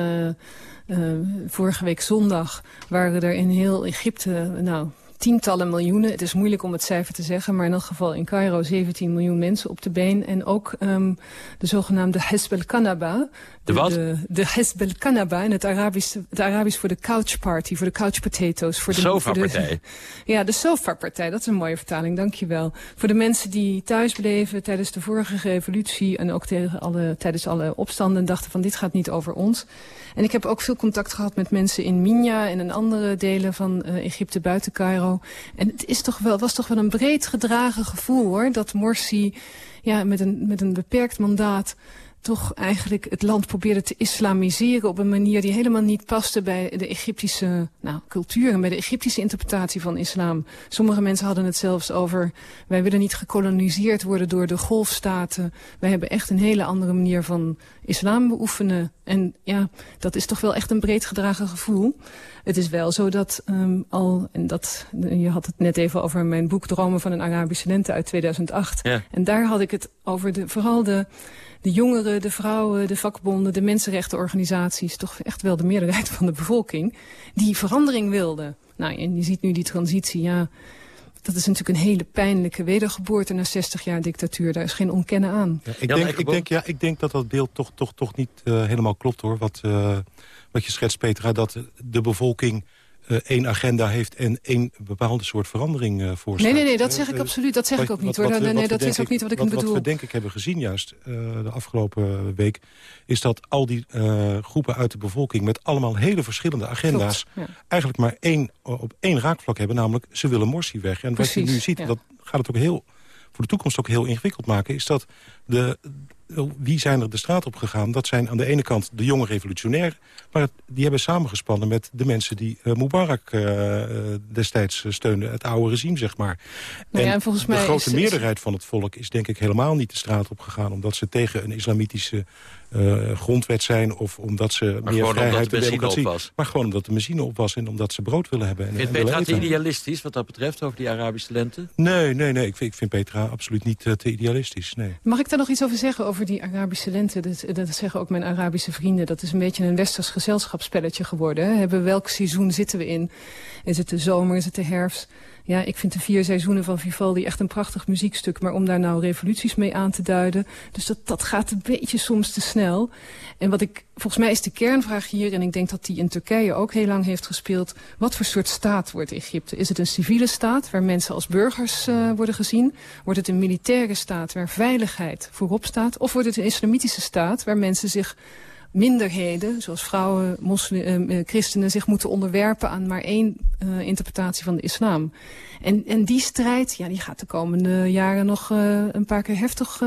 uh, vorige week zondag waren er in heel Egypte... nou tientallen miljoenen. Het is moeilijk om het cijfer te zeggen, maar in elk geval in Cairo 17 miljoen mensen op de been. En ook um, de zogenaamde Hezb el-Kanaba. De wat? De, de Hezb el-Kanaba in het Arabisch, het Arabisch voor de couch party, voor de couch potatoes. Voor de Sofa-partij. Ja, de sofa-partij, dat is een mooie vertaling, dankjewel. Voor de mensen die thuis bleven tijdens de vorige revolutie en ook tegen alle, tijdens alle opstanden dachten van dit gaat niet over ons. En ik heb ook veel contact gehad met mensen in Minya en in andere delen van uh, Egypte buiten Cairo. En het is toch wel, was toch wel een breed gedragen gevoel hoor, dat Morsi ja, met, een, met een beperkt mandaat toch eigenlijk het land probeerde te islamiseren op een manier die helemaal niet paste bij de Egyptische nou, cultuur en bij de Egyptische interpretatie van islam. Sommige mensen hadden het zelfs over, wij willen niet gekoloniseerd worden door de golfstaten. Wij hebben echt een hele andere manier van islam beoefenen. En ja, dat is toch wel echt een breed gedragen gevoel. Het is wel zo dat um, al, en dat, je had het net even over mijn boek Dromen van een Arabische Lente uit 2008. Ja. En daar had ik het over de, vooral de de jongeren, de vrouwen, de vakbonden, de mensenrechtenorganisaties... toch echt wel de meerderheid van de bevolking... die verandering wilden. Nou, en je ziet nu die transitie, ja... Dat is natuurlijk een hele pijnlijke wedergeboorte na 60 jaar dictatuur. Daar is geen ontkennen aan. Ja, ik, denk, ik, denk, ja, ik denk dat dat beeld toch, toch, toch niet uh, helemaal klopt, hoor. Wat, uh, wat je schetst, Petra, dat de bevolking uh, één agenda heeft en één bepaalde soort verandering uh, voorstelt. Nee, nee, nee, dat zeg ik absoluut. Dat zeg ik ook niet. Hoor. wat, nee, dat is ook niet wat ik wat, bedoel. Wat we denk ik hebben gezien juist uh, de afgelopen week... is dat al die groepen uit de bevolking met allemaal hele verschillende agenda's... Klopt, ja. eigenlijk maar één, op één raakvlak hebben. Namelijk, ze willen Morsi weg. En Precies, wat je nu ziet, ja. dat gaat het ook heel, voor de toekomst ook heel ingewikkeld maken... is dat de, wie zijn er de straat op gegaan? Dat zijn aan de ene kant de jonge revolutionairen... maar die hebben samengespannen met de mensen die uh, Mubarak uh, destijds steunden. Het oude regime, zeg maar. Nou ja, en de grote is- meerderheid van het volk is denk ik helemaal niet de straat op gegaan... omdat ze tegen een islamitische uh, grondwet zijn... of omdat ze meer gewoon omdat vrijheid de en benzine democratie... op was. Maar gewoon omdat de benzine op was en omdat ze brood willen hebben. En, Vindt en willen Petra te idealistisch wat dat betreft over die Arabische lente? Nee, nee, nee. Ik vind, ik vind Petra absoluut niet uh, te idealistisch. Nee. Mag ik daar nog iets over zeggen, over die Arabische lente? Dat, dat zeggen ook mijn Arabische vrienden. Dat is een beetje een westers gezelschapsspelletje geworden. Hè? Hebben, welk seizoen zitten we in? Is het de zomer, is het de herfst? Ja, ik vind de vier seizoenen van Vivaldi echt een prachtig muziekstuk. Maar om daar nou revoluties mee aan te duiden... dus dat, dat gaat een beetje soms te snel. En wat ik, volgens mij is de kernvraag hier... en ik denk dat die in Turkije ook heel lang heeft gespeeld... wat voor soort staat wordt Egypte? Is het een civiele staat waar mensen als burgers uh, worden gezien? Wordt het een militaire staat waar veiligheid voorop staat? Of wordt het een islamitische staat waar mensen zich minderheden, zoals vrouwen, moslim, uh, christenen, zich moeten onderwerpen aan maar één uh, interpretatie van de islam. En, en die strijd, ja, die gaat de komende jaren nog uh, een paar keer heftig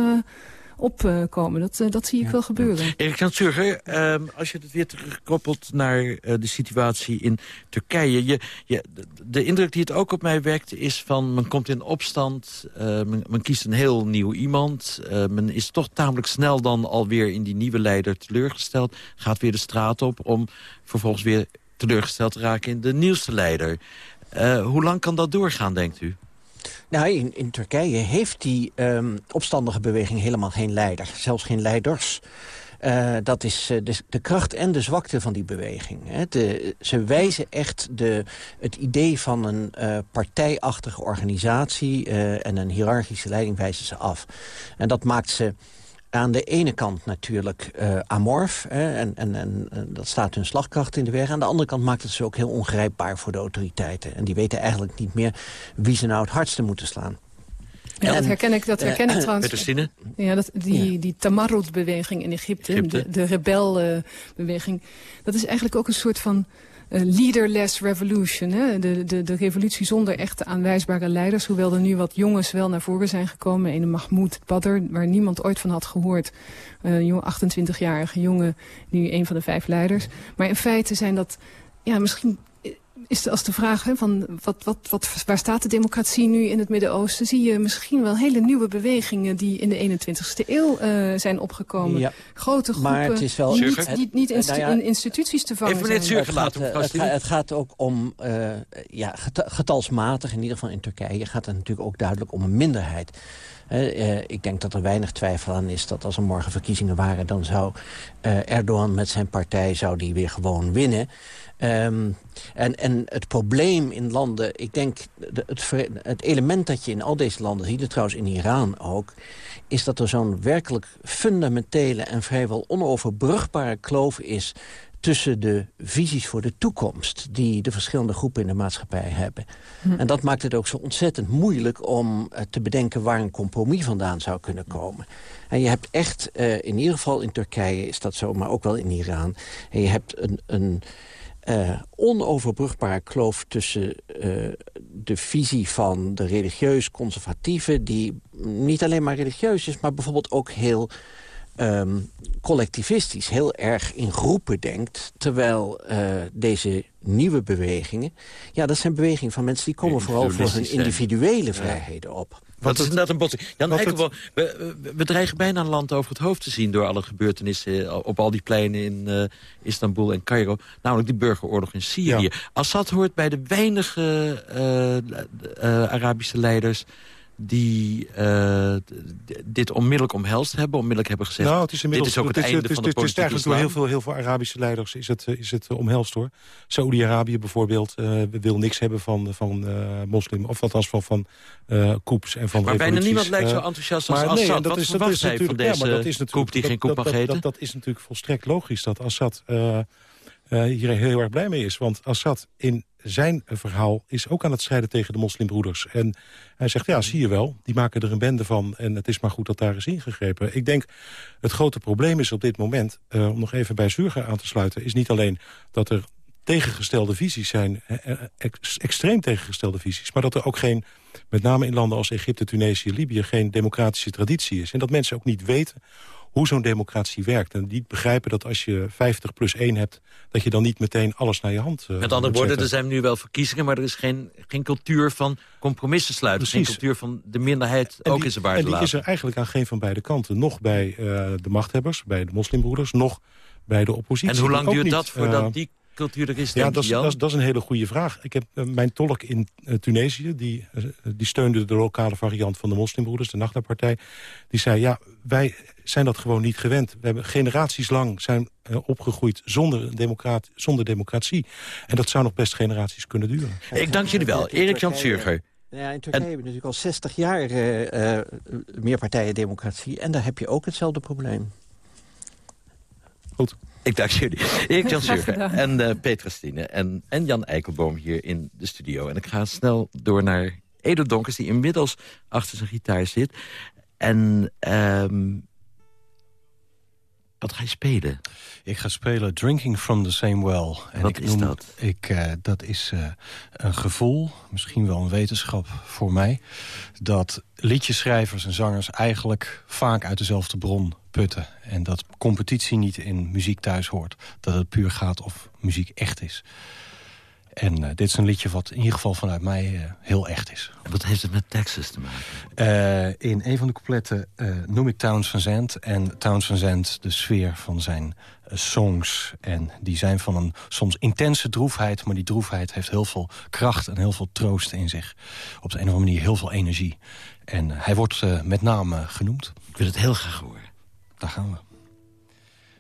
opkomen. Dat, uh, dat zie ik ja. wel gebeuren. Erik Jan Zurger, uh, als je het weer terugkoppelt naar uh, de situatie in Turkije. Je, je, de, indruk die het ook op mij wekt is van men komt in opstand. Uh, men, men, kiest een heel nieuw iemand. Men is toch tamelijk snel dan alweer in die nieuwe leider teleurgesteld. Gaat weer de straat op om vervolgens weer teleurgesteld te raken in de nieuwste leider. Uh, hoe lang kan dat doorgaan, denkt u? Nou, in, Turkije heeft die um, opstandige beweging helemaal geen leider. Zelfs geen leiders. Uh, dat is uh, de, de, kracht en de zwakte van die beweging. Hè. Ze wijzen echt de, het idee van een uh, partijachtige organisatie... en een hiërarchische leiding wijzen ze af. En dat maakt ze aan de ene kant natuurlijk uh, amorf. Hè, en, en, en dat staat hun slagkracht in de weg. Aan de andere kant maakt het ze ook heel ongrijpbaar voor de autoriteiten. En die weten eigenlijk niet meer wie ze nou het hardste moeten slaan. Ja, dat herken ik, dat herken ik trouwens. Petersine? Ja, dat, die, die Tamarut-beweging in Egypte, Egypte. de, de rebelbeweging... dat is eigenlijk ook een soort van eh, leaderless revolution. Hè? De, de, de revolutie zonder echte aanwijsbare leiders. Hoewel er nu wat jongens wel naar voren zijn gekomen. Een Mahmoud Badr, waar niemand ooit van had gehoord. Eh, Een jong 28-jarige jongen, nu een van de vijf leiders. Maar in feite zijn dat... Ja, misschien is als de vraag hè, van wat, wat, wat, waar staat de democratie nu in het Midden-Oosten... zie je misschien wel hele nieuwe bewegingen die in de 21ste eeuw uh, zijn opgekomen. Ja. Grote groepen maar het is wel, die niet, niet, niet instu nou ja, in instituties te vangen Even zijn. Laten, het, gaat, het, het, gaat ook om, uh, ja, getalsmatig, in ieder geval in Turkije... gaat het natuurlijk ook duidelijk om een minderheid. Uh, ik denk dat er weinig twijfel aan is dat als er morgen verkiezingen waren... dan zou uh, Erdogan met zijn partij zou die weer gewoon winnen. Um, en, en het probleem in landen, ik denk, de, het, het element dat je in al deze landen ziet... trouwens in Iran ook, is dat er zo'n werkelijk fundamentele... en vrijwel onoverbrugbare kloof is tussen de visies voor de toekomst... die de verschillende groepen in de maatschappij hebben. Hm. En dat maakt het ook zo ontzettend moeilijk om uh, te bedenken... waar een compromis vandaan zou kunnen komen. En je hebt echt, uh, in ieder geval in Turkije is dat zo... maar ook wel in Iran, en je hebt een... een uh, onoverbrugbare kloof tussen uh, de visie van de religieus conservatieven... die niet alleen maar religieus is, maar bijvoorbeeld ook heel um, collectivistisch... heel erg in groepen denkt, terwijl uh, deze nieuwe bewegingen... ja, dat zijn bewegingen van mensen die komen vooral voor hun individuele vrijheden op. Wat is inderdaad een botsing. Jan we, we dreigen bijna een land over het hoofd te zien... door alle gebeurtenissen op al die pleinen in uh, Istanbul en Cairo. Namelijk die burgeroorlog in Syrië. Ja. Assad hoort bij de weinige uh, uh, Arabische leiders die uh, dit onmiddellijk omhelst hebben, onmiddellijk hebben gezegd... Nou, het is dit is ook het, het einde het, van de het, het is eigenlijk door heel veel, heel veel Arabische leiders is het, is het omhelst, hoor. Saoedi-Arabië bijvoorbeeld uh, wil niks hebben van, van uh, moslim... of althans van, van coups en van Maar bijna niemand lijkt zo enthousiast als Assad. Nee, dat Wat is, dat is van deze ja, dat is koep die geen koep mag dat, eten? Dat, dat, is natuurlijk volstrekt logisch dat Assad hier heel erg blij mee is. Want Assad in zijn verhaal is ook aan het strijden tegen de moslimbroeders. En hij zegt, ja, zie je wel, die maken er een bende van... en het is maar goed dat daar is ingegrepen. Ik denk, het grote probleem is op dit moment... Uh, om nog even bij Zurger aan te sluiten... is niet alleen dat er tegengestelde visies zijn... Ex extreem tegengestelde visies... maar dat er ook geen, met name in landen als Egypte, Tunesië, Libië... geen democratische traditie is. En dat mensen ook niet weten hoe zo'n democratie werkt. En niet begrijpen dat als je 50 plus 1 hebt... dat je dan niet meteen alles naar je hand uh, Met andere woorden, er zijn nu wel verkiezingen... maar er is geen, geen cultuur van compromissen sluiten. Precies. Geen cultuur van de minderheid en ook die, in zijn waarde En die laten. is er eigenlijk aan geen van beide kanten. Nog bij uh, de machthebbers, bij de moslimbroeders... nog bij de oppositie. En hoe lang duurt niet, dat voordat uh, die ja, dat is, dat, is, dat is een hele goede vraag. Ik heb uh, mijn tolk in uh, Tunesië, die, uh, die steunde de lokale variant van de moslimbroeders, de Nachtda-partij. Die zei, ja, wij zijn dat gewoon niet gewend. We hebben generaties lang zijn uh, opgegroeid zonder, democrat, zonder democratie. En dat zou nog best generaties kunnen duren. Ik dank jullie wel. Erik Jan Surger. Ja, in Turkije en... hebben we natuurlijk al 60 jaar uh, uh, meerpartijendemocratie. En daar heb je ook hetzelfde probleem. Goed. Ik dank jullie. Erik Jan Surger en uh, Petra Stine en, en Jan Eikelboom hier in de studio. En ik ga snel door naar Edo Donkers, die inmiddels achter zijn gitaar zit. En um, wat ga je spelen? Ik ga spelen Drinking from the Same Well. En wat ik is noem, dat? Ik, uh, dat is uh, een gevoel, misschien wel een wetenschap voor mij... dat liedjeschrijvers en zangers eigenlijk vaak uit dezelfde bron putten. En dat competitie niet in muziek thuis hoort. Dat het puur gaat of muziek echt is. En uh, dit is een liedje wat in ieder geval vanuit mij uh, heel echt is. En wat heeft het met Texas te maken? Uh, in een van de coupletten noem ik Towns van Zandt. En Towns van Zandt de sfeer van zijn songs. En die zijn van een soms intense droefheid. Maar die droefheid heeft heel veel kracht en heel veel troost in zich. Op de een of andere manier heel veel energie. En hij wordt met name genoemd. Ik wil het heel graag horen. Daar gaan we.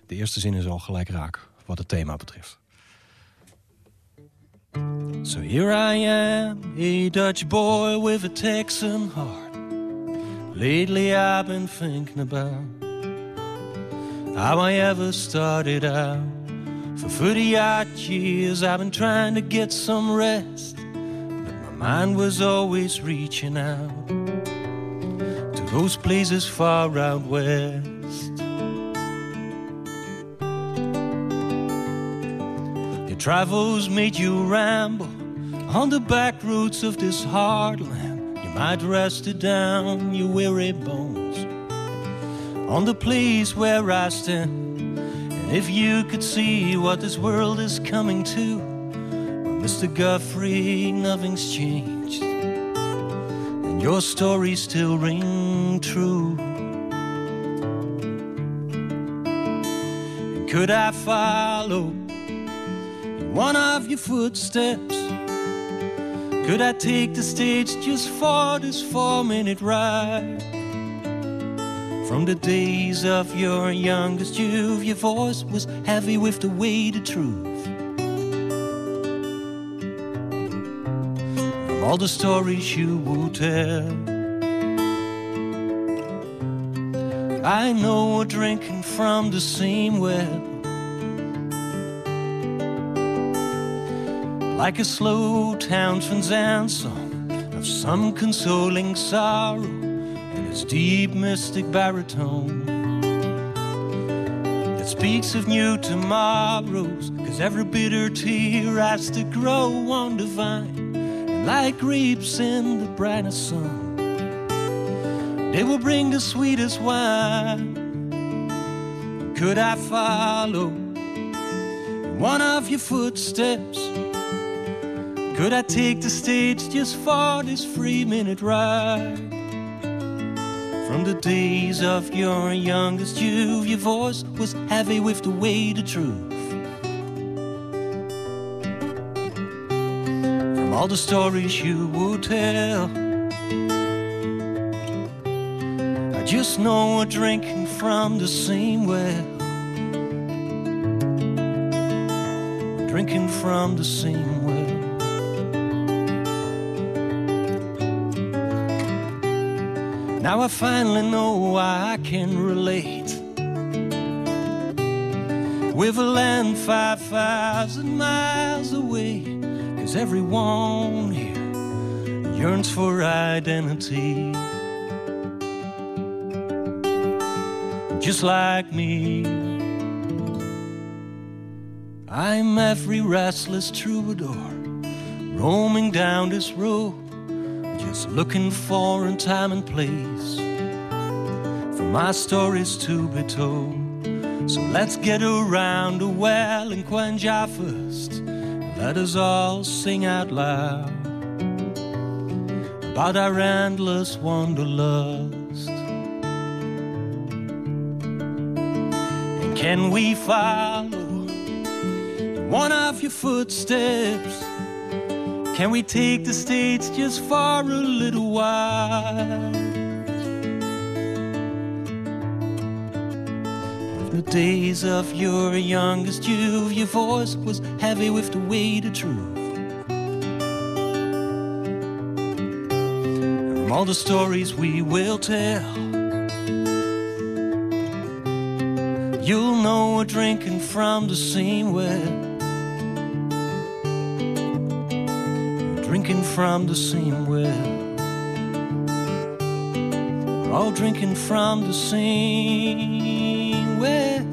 De eerste zin is al gelijk raak, wat het thema betreft. So here I am, a Dutch boy with a Texan heart. Lately I've been thinking about how I ever started out. For 30 odd years I've been trying to get some rest, but my mind was always reaching out. those places far out west. Travels made you ramble on the back roads of this heartland. You might rest it down your weary bones on the place where I stand. And if you could see what this world is coming to, Mr. Guthrie, nothing's changed. And your stories still ring true. And could I follow one of your footsteps? Could I take the stage just for this four minute ride? From the days of your youngest youth, your voice was heavy with the weight of truth. From all the stories you would tell, I know we're drinking from the same well. Like a slow town townsman's anthem of some consoling sorrow and its deep mystic baritone that speaks of new tomorrows. Cause every bitter tear has to grow on the vine, and like grapes in the brightest sun, they will bring the sweetest wine. Could I follow in one of your footsteps? Could I take the stage just for this three minute ride? From the days of your youngest youth, your voice was heavy with the weight of truth. From all the stories you would tell, I just know we're drinking from the same well. Drinking from the same well. Now I finally know why I can relate with a land 5,000 miles away. Cause everyone here yearns for identity. Just like me, I'm every restless troubadour roaming down this road just looking for a time and place for my stories to be told. So let's get around the well and quench our thirst. Let us all sing out loud about our endless wanderlust. And can we follow in one of your footsteps? Can we take the stage just for a little while? The days of your youngest youth, your voice was heavy with the weight of truth. From all the stories we will tell, you'll know we're drinking from the same well. Drinking from the same well. We're all drinking from the same well.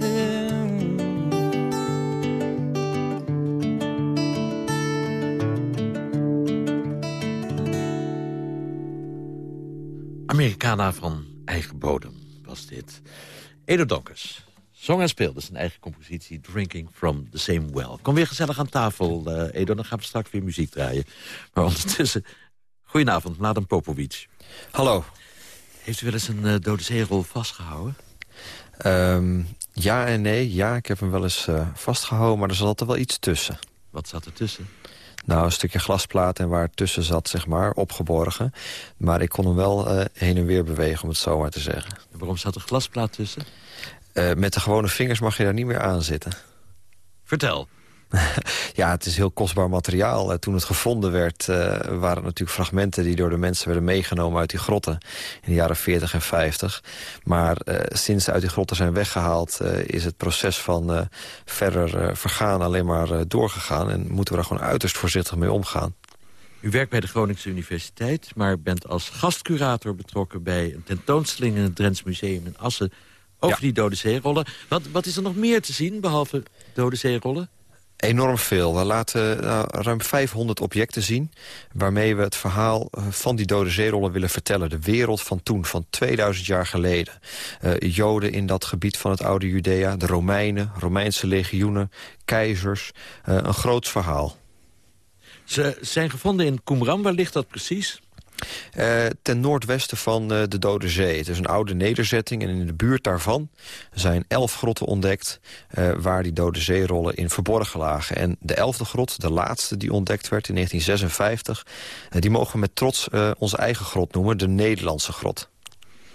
Americana van eigen bodem was dit. Edo Donkers zong en speelde zijn eigen compositie Drinking from the Same Well. Kom weer gezellig aan tafel, uh, Edo. Dan gaan we straks weer muziek draaien. Maar ondertussen, goedenavond, Mladen Popovic. Hallo. Heeft u wel eens een uh, dode zeerol vastgehouden? Um, ja en nee. Ja, ik heb hem wel eens uh, vastgehouden, maar er zat altijd wel iets tussen. Wat zat er tussen? Nou, een stukje glasplaat en waar het tussen zat, zeg maar, opgeborgen. Maar ik kon hem wel uh, heen en weer bewegen, om het zo maar te zeggen. En waarom zat er glasplaat tussen? Uh, met de gewone vingers mag je daar niet meer aan zitten. Vertel. ja, het is heel kostbaar materiaal. Uh, toen het gevonden werd, uh, waren het natuurlijk fragmenten... die door de mensen werden meegenomen uit die grotten in de jaren 40 en 50. Maar sinds ze uit die grotten zijn weggehaald... is het proces van verder vergaan alleen maar doorgegaan... en moeten we daar gewoon uiterst voorzichtig mee omgaan. U werkt bij de Groningse Universiteit, maar bent als gastcurator betrokken... bij een tentoonstelling in het Drents Museum in Assen over die Dode Zeerollen. Wat, wat is er nog meer te zien, behalve Dode Zeerollen? Enorm veel. We laten uh, ruim 500 objecten zien... waarmee we het verhaal eh, van die dode zeerollen willen vertellen. De wereld van toen, van 2000 jaar geleden. Uh, Joden in dat gebied van het oude Judea, de Romeinen... Romeinse legioenen, keizers. een groot verhaal. Ze zijn gevonden in Qumran. Waar ligt dat precies? Uh, ten noordwesten van uh, de Dode Zee. Het is een oude nederzetting en in de buurt daarvan zijn elf grotten ontdekt... Uh, waar die Dode Zeerollen in verborgen lagen. En de elfde grot, de laatste die ontdekt werd in 1956... die mogen we met trots onze eigen grot noemen, de Nederlandse grot.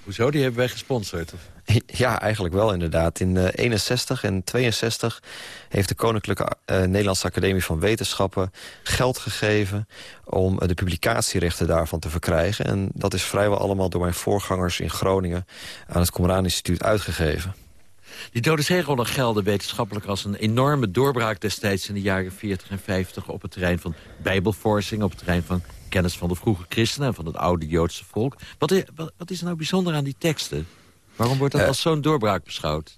Hoezo? Die hebben wij gesponsord? Ja, eigenlijk wel inderdaad. In uh, 61 en 62 heeft de Koninklijke uh, Nederlandse Academie van Wetenschappen geld gegeven om uh, de publicatierechten daarvan te verkrijgen. En dat is vrijwel allemaal door mijn voorgangers in Groningen aan het Qumran Instituut uitgegeven. Die Dode Zeerollen gelden wetenschappelijk als een enorme doorbraak destijds in de jaren 40 en 50 op het terrein van bijbelforsing, op het terrein van kennis van de vroege christenen en van het oude Joodse volk. Wat is, wat is er nou bijzonder aan die teksten? Waarom wordt dat uh, als zo'n doorbraak beschouwd?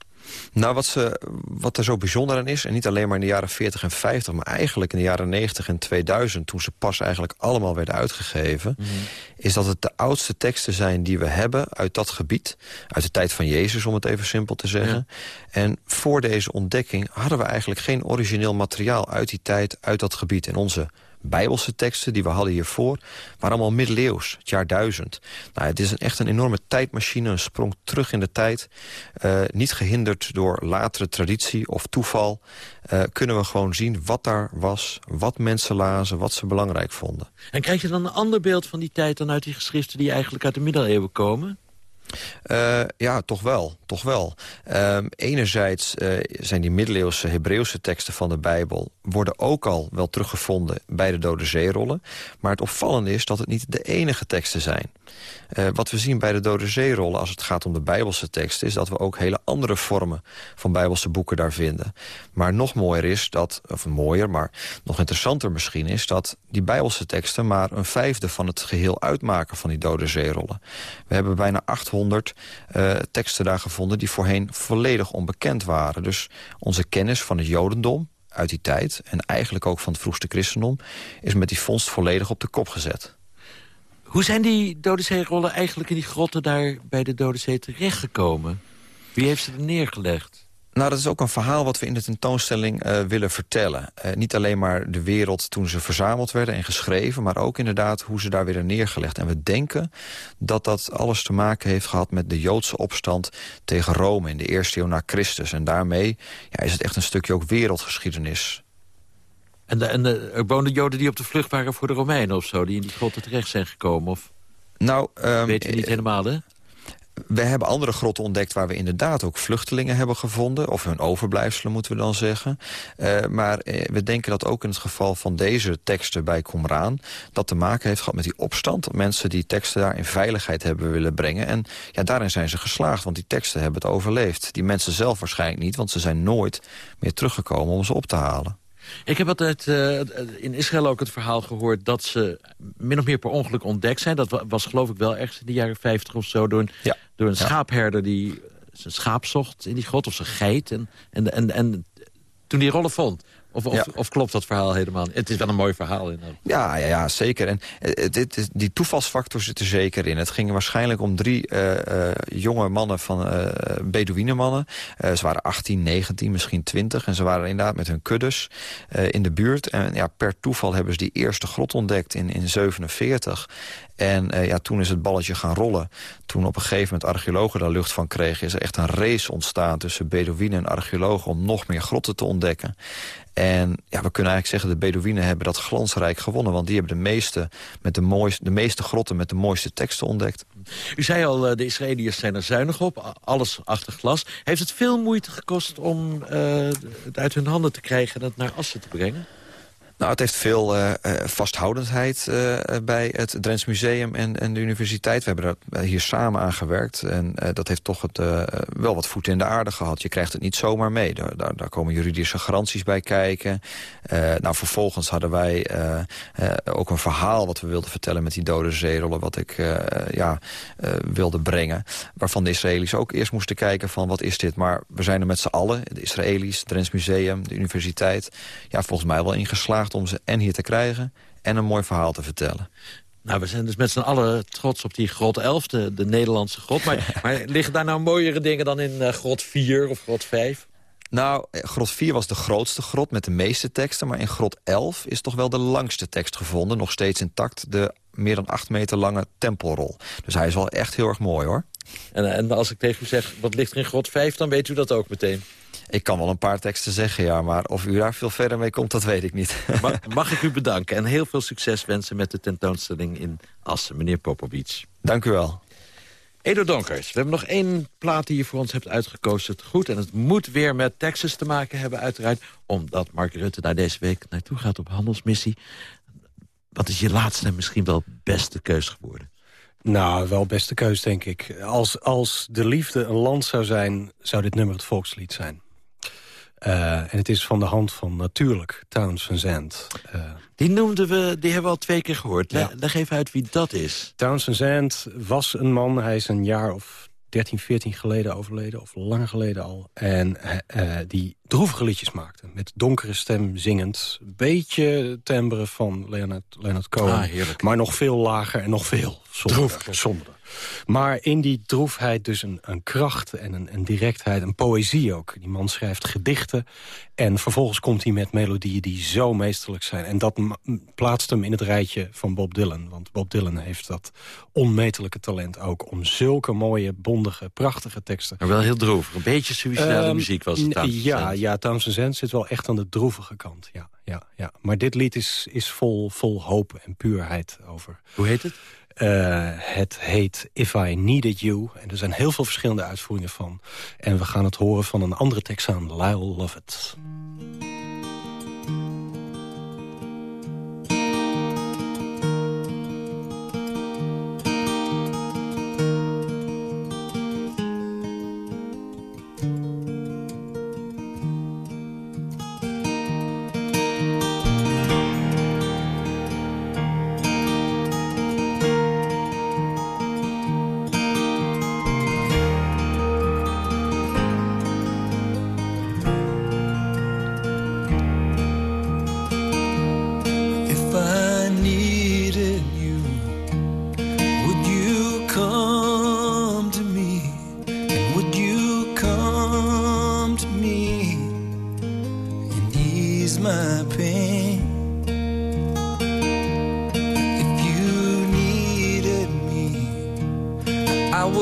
Nou, wat, ze, wat er zo bijzonder aan is... en niet alleen maar in de jaren 40 en 50... maar eigenlijk in de jaren 90 en 2000... toen ze pas eigenlijk allemaal werden uitgegeven... Mm -hmm. is dat het de oudste teksten zijn die we hebben uit dat gebied. Uit de tijd van Jezus, om het even simpel te zeggen. Ja. En voor deze ontdekking hadden we eigenlijk geen origineel materiaal... uit die tijd, uit dat gebied. En onze Bijbelse teksten die we hadden hiervoor... waren allemaal middeleeuws, het jaar duizend. Nou, het is een, echt een enorme tijdmachine, een sprong terug in de tijd. Uh, niet gehinderd door latere traditie of toeval... Uh, kunnen we gewoon zien wat daar was, wat mensen lazen... wat ze belangrijk vonden. En krijg je dan een ander beeld van die tijd... dan uit die geschriften die eigenlijk uit de middeleeuwen komen? Uh, ja, toch wel. Toch wel. Um, enerzijds uh, zijn die middeleeuwse Hebreeuwse teksten van de Bijbel... worden ook al wel teruggevonden bij de Dode Zeerollen. Maar het opvallende is dat het niet de enige teksten zijn. Uh, wat we zien bij de Dode Zeerollen als het gaat om de Bijbelse teksten... is dat we ook hele andere vormen van Bijbelse boeken daar vinden. Maar nog mooier is dat, of mooier, maar nog interessanter misschien... is dat die Bijbelse teksten maar een vijfde van het geheel uitmaken... van die Dode Zeerollen. We hebben bijna 800 uh, teksten daar gevonden... die voorheen volledig onbekend waren. Dus onze kennis van het Jodendom uit die tijd... en eigenlijk ook van het vroegste christendom... is met die vondst volledig op de kop gezet. Hoe zijn die Dode Zeerollen eigenlijk in die grotten daar bij de Dode terechtgekomen? Wie heeft ze er neergelegd? Nou, dat is ook een verhaal wat we in de tentoonstelling uh, willen vertellen. Uh, niet alleen maar de wereld toen ze verzameld werden en geschreven... maar ook inderdaad hoe ze daar werden neergelegd. En we denken dat dat alles te maken heeft gehad... met de Joodse opstand tegen Rome in de eerste eeuw na Christus. En daarmee ja, is het echt een stukje ook wereldgeschiedenis. En, de, en de, er woonden Joden die op de vlucht waren voor de Romeinen of zo... die in die grotten terecht zijn gekomen? Of... Nou, um, Weet je niet helemaal, hè? We hebben andere grotten ontdekt waar we inderdaad ook vluchtelingen hebben gevonden. Of hun overblijfselen moeten we dan zeggen. Uh, maar uh, we denken dat ook in het geval van deze teksten bij Qumran... dat te maken heeft gehad met die opstand. Dat mensen die teksten daar in veiligheid hebben willen brengen. En ja, daarin zijn ze geslaagd, want die teksten hebben het overleefd. Die mensen zelf waarschijnlijk niet, want ze zijn nooit meer teruggekomen om ze op te halen. Ik heb altijd uh, in Israël ook het verhaal gehoord... dat ze min of meer per ongeluk ontdekt zijn. Dat was geloof ik wel ergens in de jaren 50 of zo... door een, ja. Door een schaapherder die zijn schaap zocht in die grot... of zijn geit. En, en, en, en toen die rollen vond... Of, of, ja. of, klopt dat verhaal helemaal? Het is wel een mooi verhaal. In ja, ja, ja, zeker. En dit, die toevalsfactor zit er zeker in. Het ging waarschijnlijk om drie uh, uh, jonge mannen van uh, Bedouinemannen. ze waren 18, 19, misschien 20. En ze waren inderdaad met hun kuddes in de buurt. En ja, per toeval hebben ze die eerste grot ontdekt in, in 47. En uh, ja, toen is het balletje gaan rollen. Toen op een gegeven moment archeologen daar lucht van kregen... is er echt een race ontstaan tussen Bedouinen en archeologen... om nog meer grotten te ontdekken. En ja, we kunnen eigenlijk zeggen, de Bedouinen hebben dat glansrijk gewonnen. Want die hebben de meeste, met de, mooiste, de meeste grotten met de mooiste teksten ontdekt. U zei al, de Israëliërs zijn er zuinig op, alles achter glas. Heeft het veel moeite gekost om uh, het uit hun handen te krijgen en het naar Assen te brengen? Nou, het heeft veel uh, vasthoudendheid uh, bij het Drents Museum en, en, de universiteit. We hebben er hier samen aan gewerkt. En dat heeft toch het, wel wat voeten in de aarde gehad. Je krijgt het niet zomaar mee. Daar, daar, komen juridische garanties bij kijken. nou, vervolgens hadden wij ook een verhaal wat we wilden vertellen met die dode zeerollen. Wat ik ja, wilde brengen. Waarvan de Israëli's ook eerst moesten kijken van wat is dit. Maar we zijn er met z'n allen, de Israëli's, het Drents Museum, de universiteit. Ja, volgens mij wel ingeslaagd om ze en hier te krijgen... en een mooi verhaal te vertellen. Nou, we zijn dus met z'n allen trots op die grot 11, de, de Nederlandse grot. Maar, maar, liggen daar nou mooiere dingen dan in uh, grot 4 of grot 5? Nou, eh, grot 4 was de grootste grot met de meeste teksten... maar in grot 11 is toch wel de langste tekst gevonden. Nog steeds intact, de meer dan 8 meter lange tempelrol. Dus hij is wel echt heel erg mooi, hoor. En, en als ik tegen u zeg, wat ligt er in grot 5, dan weet u dat ook meteen. Ik kan wel een paar teksten zeggen, ja, maar of u daar veel verder mee komt, dat weet ik niet. Mag, mag ik u bedanken en heel veel succes wensen met de tentoonstelling in Assen, meneer Popovic. Dank u wel. Edo Donkers, we hebben nog één plaat die je voor ons hebt uitgekozen. Goed, en het moet weer met Texas te maken hebben uiteraard... omdat Mark Rutte daar deze week naartoe gaat op handelsmissie. Wat is je laatste en misschien wel beste keus geworden? Nou, wel beste keus, denk ik. Als, als de liefde een land zou zijn, zou dit nummer het volkslied zijn. Uh, en het is van de hand van natuurlijk Townsend Zand. Uh, die noemden we, die hebben we al twee keer gehoord. Ja. Leg even uit wie dat is. Townsend Zand was een man, hij is een jaar of 13, 14 geleden overleden, of lang geleden al. En uh, die droevige liedjes maakte. Met donkere stem zingend. Beetje timbre van Leonard, Leonard Cohen. Ah, maar nog veel lager en nog veel somberder. Maar in die droefheid dus een, een kracht en een, een, directheid, een poëzie ook. Die man schrijft gedichten en vervolgens komt hij met melodieën die zo meesterlijk zijn. En dat plaatst hem in het rijtje van Bob Dylan. Want Bob Dylan heeft dat onmetelijke talent ook... om zulke mooie, bondige, prachtige teksten... Maar wel heel droevig. Een beetje suicidale um, muziek was het Ja, ja Townsend Zen zit wel echt aan de droevige kant. Ja, ja, ja. Maar dit lied is, is vol, vol hoop en puurheid over. Hoe heet het? Uh, het heet If I Needed You. En er zijn heel veel verschillende uitvoeringen van. En we gaan het horen van een andere tekst aan Lyle Lovett.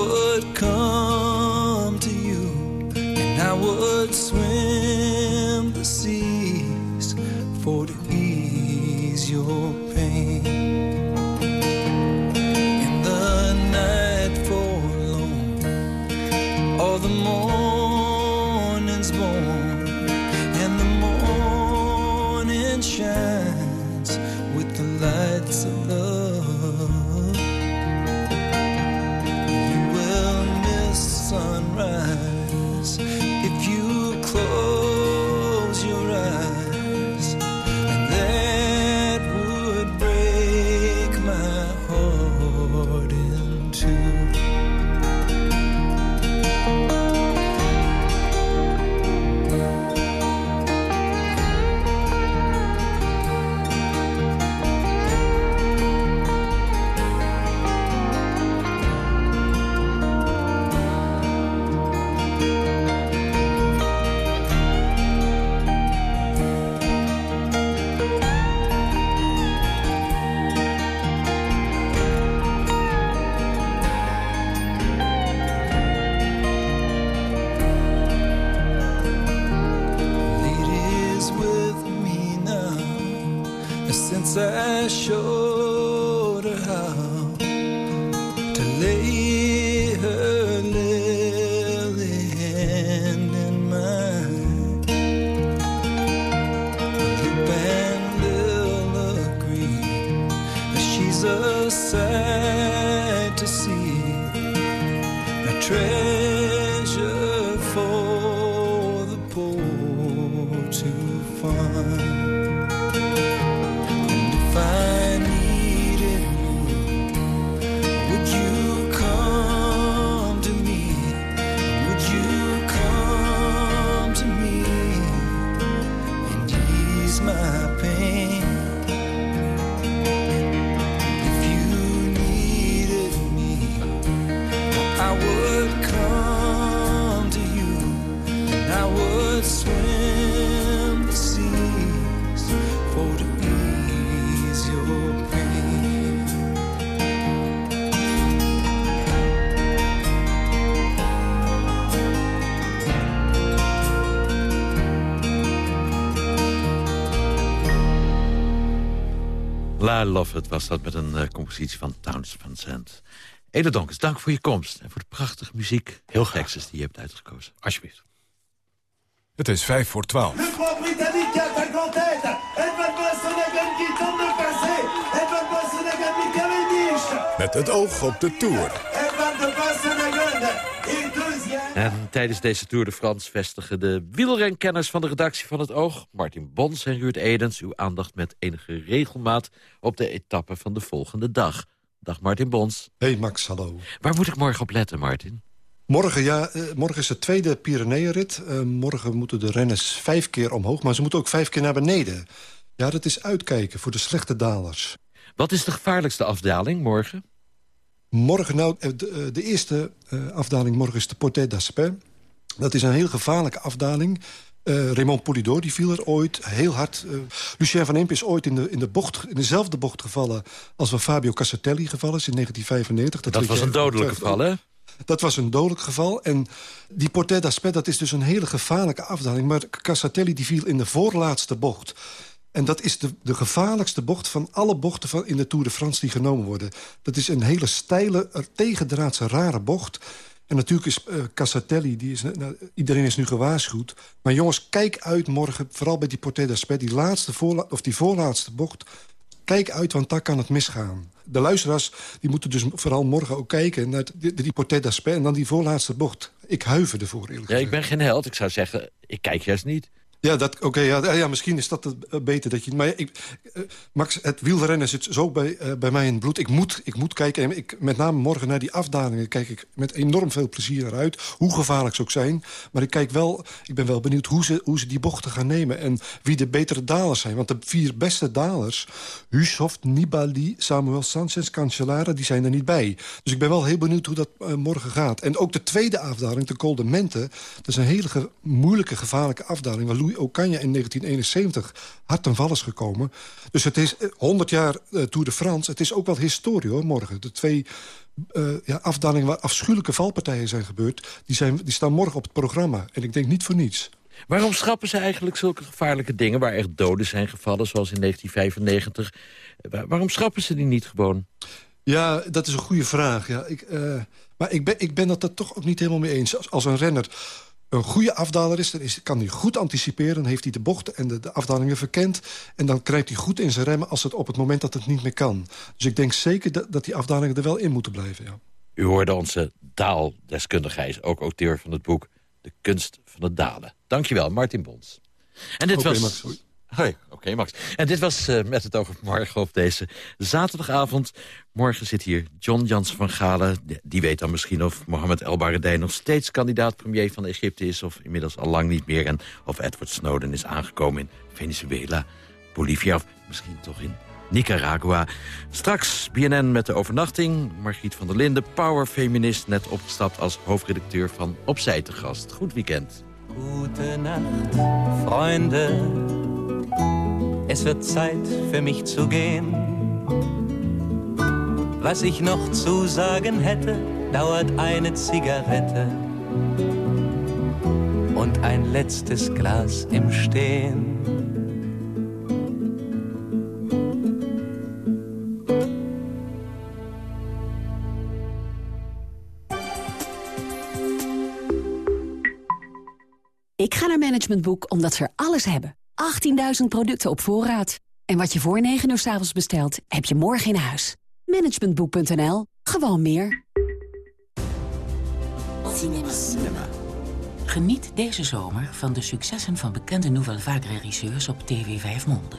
would come to you and I would La Love It was dat met een eh, compositie van Towns van Zandt. Ede Donkers, dank voor je komst en voor de prachtige muziek. Heel Texas die je hebt uitgekozen. Alsjeblieft. Het is vijf voor twaalf. Le Grand Britannique a 50 têtes. Edward Boasson qui tente de passer. Edward Boasson qui Cavendish. Met het oog op de Tour. En tijdens deze Tour de France vestigen de wielrenkenners van de redactie van het Oog... Martin Bons en Ruud Edens uw aandacht met enige regelmaat... op de etappe van de volgende dag. Dag Martin Bons. Hey Max, hallo. Waar moet ik morgen op letten, Martin? Morgen, ja, eh, morgen is de tweede Pyreneeënrit. Eh, morgen moeten de renners vijf keer omhoog, maar ze moeten ook vijf keer naar beneden. Ja, dat is uitkijken voor de slechte dalers. Wat is de gevaarlijkste afdaling morgen? Morgen, nou, eh, de, eh, de eerste eh, afdaling morgen is de Portet d'Aspet. Dat is een heel gevaarlijke afdaling. Raymond Poulidor die viel er ooit heel hard. Lucien van Imp is ooit in, de, in, de bocht, in dezelfde bocht gevallen... als waar Fabio Cassatelli gevallen is in 1995. Dat, was een dodelijk geval, hè? dat was een dodelijk geval. En die Portet d'Aspet, dat is dus een hele gevaarlijke afdaling. Maar Cassatelli die viel in de voorlaatste bocht. En dat is de, de gevaarlijkste bocht van alle bochten van in de Tour de France die genomen worden. Dat is een hele steile, tegendraadse, rare bocht. En natuurlijk is eh Cassatelli, die is, nou, iedereen is nu gewaarschuwd. Maar jongens, kijk uit morgen, vooral bij die Portet d'Aspet... die, laatste voorla of die voorlaatste bocht, kijk uit, want daar kan het misgaan. De luisteraars die moeten dus vooral morgen ook kijken... naar die, die Portet d'Aspet en dan die voorlaatste bocht. Ik huiver ervoor, eerlijk Ja, ik ben geen held. Ik zou zeggen, ik kijk juist niet. Ja, dat, oké, ja, ja, misschien is dat het, eh, beter. Dat je, maar ik, eh, Max, het wielrennen zit zo bij, eh, bij mij in het bloed. Ik moet, ik moet kijken. En ik, met name morgen naar die afdalingen kijk ik met enorm veel plezier naar uit. Hoe gevaarlijk ze ook zijn. Maar ik, kijk wel, ik ben wel benieuwd hoe ze, hoe ze die bochten gaan nemen. En wie de betere dalers zijn. Want de vier beste dalers... Hushoft, Nibali, Samuel Sanchez, Cancellara... die zijn er niet bij. Dus ik ben wel heel benieuwd hoe dat eh, morgen gaat. En ook de tweede afdaling, de Col de Mente... dat is een hele moeilijke, gevaarlijke afdaling... waar Ocaña in 1971 hard ten val is gekomen. Dus het is eh, 100 jaar eh, Tour de France. Het is ook wel historie, hoor, morgen. De twee eh, ja, afdalingen waar afschuwelijke valpartijen zijn gebeurd... Die, zijn, die staan morgen op het programma. En ik denk niet voor niets. Waarom schrappen ze eigenlijk zulke gevaarlijke dingen... waar echt doden zijn gevallen, zoals in 1995? Waar- waarom schrappen ze die niet gewoon? Ja, dat is een goede vraag. Ja, ik, eh, maar ik ben, ik ben het er toch ook niet helemaal mee eens. Als, als een renner een goede afdaler is, dan is, kan hij goed anticiperen. Dan heeft hij de bochten en de, de afdalingen verkend. En dan krijgt hij goed in zijn remmen als het op het moment dat het niet meer kan. Dus ik denk zeker dat, dat die afdalingen er wel in moeten blijven. Ja. U hoorde onze daaldeskundige, hij is ook auteur van het boek... De kunst van het dalen. Dankjewel, Martin Bons. En dit was... hoi. Oké Max. En dit was eh, met het oog op morgen op deze zaterdagavond. Morgen zit hier John Jans van Galen. Die- weet dan misschien of Mohammed El Baradei nog steeds kandidaat-premier van Egypte is... of inmiddels al lang niet meer. En of Edward Snowden is aangekomen in Venezuela, Bolivia... of misschien toch in Nicaragua. Straks BNN met de overnachting. Margriet van der Linden, powerfeminist... net opgestapt als hoofdredacteur van Opzij te gast. Goed weekend. Gute Nacht, Freunde. Es wird Zeit für mich zu gehen. Was ich noch zu sagen hätte, dauert eine Zigarette und ein letztes Glas im Stehen. Ik ga naar Management Boek omdat ze er alles hebben. 18.000 producten op voorraad. En wat je voor 9 uur s avonds bestelt, heb je morgen in huis. Managementboek.nl. Gewoon meer. Cinema. Geniet deze zomer van de successen van bekende Nouvelle Vague regisseurs op TV 5 Monde.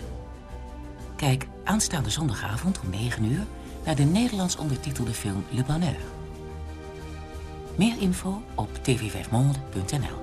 Kijk aanstaande zondagavond om 9 uur naar de Nederlands ondertitelde film Le Bonheur. Meer info op tv5monde.nl.